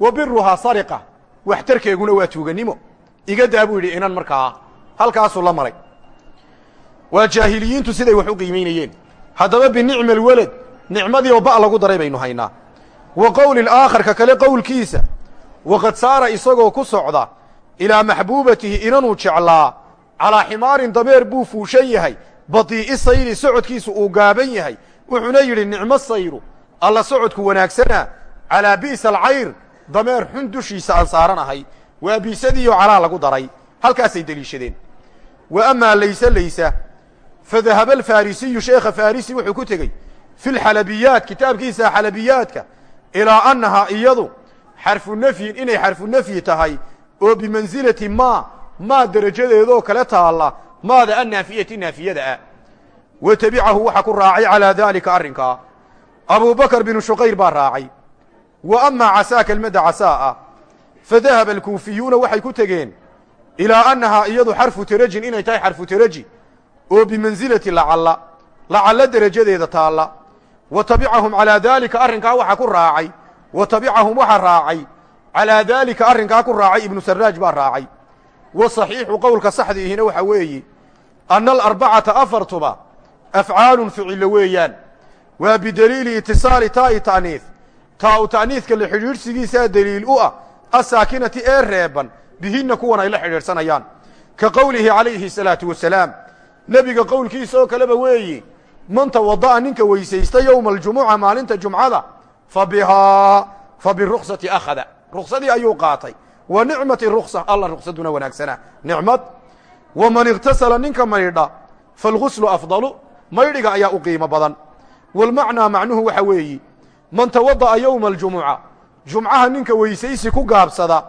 Wa biruhaa sariqa. Waxtarkeeguna waa tuugannimo iga daa buu yidhi inan markaa halkaasuu la maray waa jaahiliyiintu siday wax u qiimaynayeen haddaba binicma alwelad nicmadii oo ba' lagu daray baynu haynaa. Wa qowli aakharka kale qowlkiisa waqad saara isagoo ku socda ilaa maxbuubatihi inanuu jeclaa. Calaa ximaarin dameer buu fuushan yahay. Badii'i sayri socodkiisu uu gaaban yahay. Wuxuuna yidhi nicmo sayru alla socodku wanaagsana calaa bi'sa alcayr dameer xun dushiisa aan saaranahay waa biisadiiyo calaa lagu daray. Halkaasay deliishadeen. Wa amaa layse laysa fa dahaba alfarisiyu sheekha farisi wuxuu ku tegey fi lxalabiyaat kitaabkiisa xalabiyaadka ilaa annahaa iyadu xarfu nafyin inay xarfu nafyi tahay oo bimansilati maa maa derajadeedoo kale taalla maada annaafiyati naafiyada ah. Wa tabicahu waxaa ku raacay calaa daalika arrinkaa. Abubakr binu shuqayr baa raacay. Wa amaa casaa kelmadda casaa ah fa dahaba alkuufiyuuna waxay ku tegeen ilaa annahaa iyadu xarfu terajin inay tahay xarfu teraji oo bimansilati lacalla lacalla derajadeeda taalla wa tabicahum calaa daalika arrinkaa waxaa ku raacay wa tabicahum waxaa raacay calaa daalika arrinkaa ku raacay ibnu saraaj baa raacay wa saxiixu qowlka saxdiihina waxaa weeye anna alarbacata afartuba afcaalun ficillo weeyaan waa bideliili itisaali taa'i ta'niif taa'u ta'niifka la xidhiidhsigiisaa deliil u ah asaakinati ee reeban bihinna kuwan ay la xidhiidhsanayaan. Ka qowlihi calayhi salaatu wasalaam nebiga qowlkiisa oo kaleba weeyi man tawada'a ninka weysaysta yowma aljumuca maalinta jumcada fa bihaa fa biruksati akhada ruksadii ayuu qaatay. Wa nicmati ruksa alla ruksaduna wanaagsana. Nicmad waman ikhtasala ninka maydha falguslu afdalu. Maydhiga ayaa u qiimo badan. Walmacnaa macnuhu waxa weeyi man tawada'a yowma aljumuca jumcaha ninka weysaysi ku gaabsada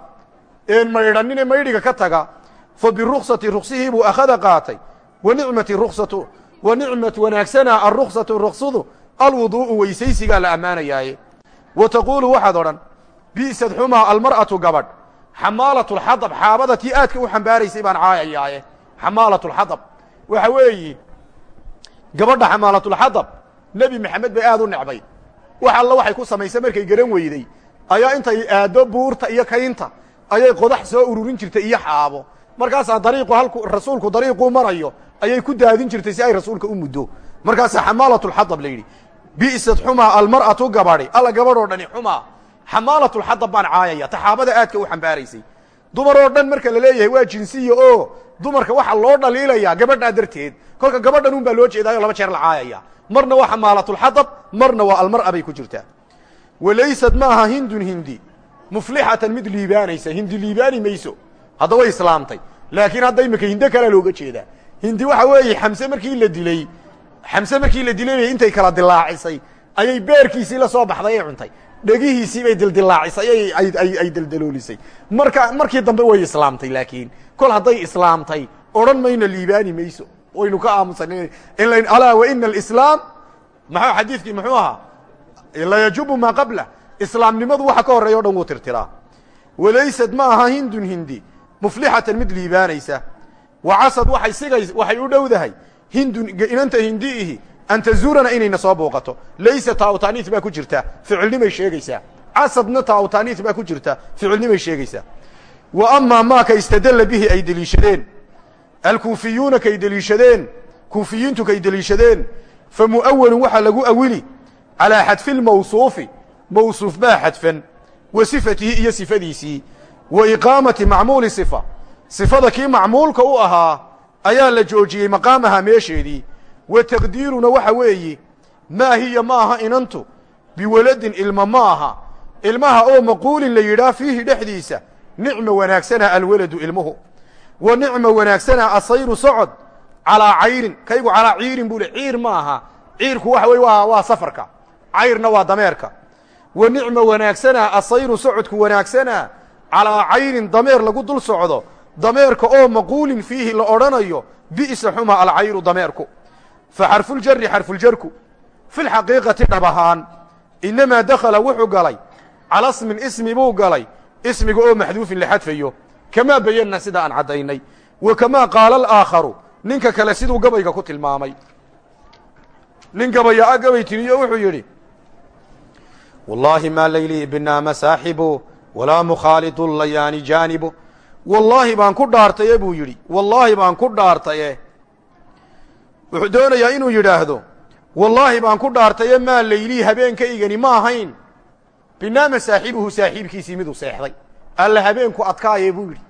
een maydhanine maydhiga ka taga fa biruksati ruksihii buu akhada qaatay. Wa nicmati ruksatu wa nicmat wanaagsana alruksatu ruksadu alwuduu'u weysaysigaa la ammaanayaaye. Wa taquulu waxaad odhan bi'sad xumaa almar'atu gabadh xamaalatu lxadab xaabada tii aadka u xambaaraysay baan caayayaaye. Xamaalatu lxadab waxa weeyi gabadha xamaalatulxadab nebi maxamed bay aad u necbay. Wax alla waxay ku samaysay markay garan weyday ayaa intay aaddo buurta iyo kaynta ayay qodax soo ururin jirtay iyo xaabo. Markaasaa dariiqu halku rasuulku dariiquu marayo ayay ku daadin jirtay si ay rasuulka u muddo. Markaasaa xamaalatulxadab la yidhi bi'sad xumaa almar'atu gabadhi. Alla gabadhoo dhani xumaa xamaalatulxadab baan caayaya taxaabada aadka u xambaaraysay. Dumaroo dhan marka la leeyahay waa jinsiya oo dumarka waxaa loo dhaliilayaa gabadhaa darteed. Kolka gabadhan un baa loo jeedaayo laba jeer la caayaya. Marna waa xamaalatulxadab marna waa almar'a bay ku jirtaa walaysad maaha hindun hindi. Muflixatan mid liibaanaysa hindi liibaani mayso. Hadda way islaamtay. Laakiin hadda imika hindo kalea looga jeedaa hindi waxa weeye xamse markii la dilay xamse markii la dilaynayay intay kala dilaacisay ayay beerkiisii la soo baxday ay cuntay. Dhegihiisii bay dildilaacisay ay deldaloolisay marka markii dambe way islaamtay laakiin kol hadday islaamtay odhan mayno liibaani mayso. Waynu ka aamusan alaa wa ina alislaam maxaa xadiidkii muxuu ahaa la yajubu maa qabla. Islaamnimadu waxa ka horreeya o dhan wuu tirtiraa walaysad ma aha hindun hindi muflixatan mid liibaanaysa. Wa casad waxay sigays waxay u dhowdahay hindun inanta hindiihi an tazuurana inayna soo booqato. Laysa taawtaniis baa ku jirta ficilnimay sheegaysaa. Casadna taawtaniis baa ku jirta ficilnimay sheegaysaa. Wa amaa maaka istadalla bihi ay deliishadeen. Alkuufiyuuna kay deliishadeen kuufiyiintu kay deliishadeen. Fa mu'awalun waxaa lagu awili calaa xadfi lmawsuufi mawsuuf baa xadfan wa sifatihi iyo sifadiisii wa iqaamati macmuuli sifa sifada kii macmuulka u ahaa ayaa la joojiyey maqaamaha meesheedii wa taqdiiruna waxa weeyi maa hiya ma aha inantu biwaladin ilma ma aha ilmaha oo maquulin la yidhaah fiihi dhexdiisa nicma wanaagsana alwaladu ilmuhu wa nicma wanaagsana asayru socod calaa cayrin kaygu calaa ciirin buu le ciir ma aha ciirku waa safarka cayrna waa dameerka. Wa nicma wanaagsana asayru socodku wanaagsana calaa cayrin dameer lagu dul socdo. Dameerka oo maquulin fiihi la odhanayo bi'sa xuma alcayru dameerku. Fa xarfuljari xarfuljarku fi lxaqiiqati dhab ahaan inamaa dakhala wuxuu galay cala smin ismi buu galay ismiga oo maxduufin la xadfayo. Kamaa bayanna sida aan caddaynay. Wa kamaa qaala alaakharu ninka kale siduu gabayga ku tilmaamay. Nin gabaya a gabay tiriyo wuxuu yidhi wallaahi maa laylii binaama saaxibu walaa mukhaalidu layaani jaanibu wallaahi baan ku dhaartaye buu yidhi. Wallaahi baan ku dhaartaye. Wuxuu doonayaa inuu yidhaahdo wallaahi baan ku dhaartaye maa laylii habeenkaygani ma ahayn. Binaama saaxibuhu saaxiibkiisii miduu seexday. Alla habeenku adkaaye buu yidhi.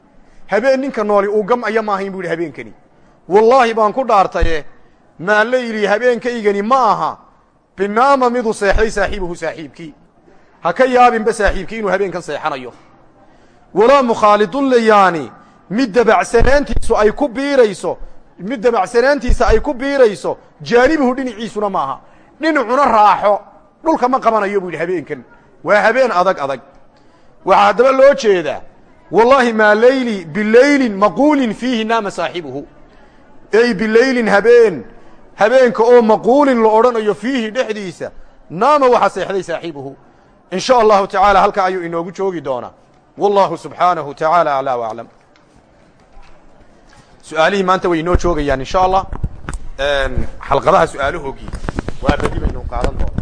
Habeen ninka nooli uu gam'aya ma ahayn buu yidhi habeenkani. Wallaahi baan ku dhaartaye maa laylii habeenkaygani ma aha. Binaama miduu seexday saaxiibuhu saaxiibkii ha ka yaabinba saaxiibkii inuu habeenkan seexanayo? Walaa mukhaalidulayaani mid dabacsanaantiisu ay ku biirayso mid dabacsanaantiisa ay ku biirayso jaanibuhu dhinaciisuna maaha. Dhinacuna raaxo. Dhulka ma qabanayo buu yidhi habeenkan. Waa habeen adag adag. Waxaa haddaba loo jeedaa wallaahi maa leyli bileylin maquulin fiihi naama saaxibuhu ey bileylin habeen habeenka oo maquulin la odhanayo fiihi dhexdiisa naama waxa seexday saaxiibuhu in sha allahu tacaala halkaa ayuu inoogu joogi doonaa. Wallahu subxaanahu tacaala aclaa w aclam su'aalihii maanta way inoo joogayaan in sha allah xalqadaha su'aalahoogii waa bedi baynu qaadan doona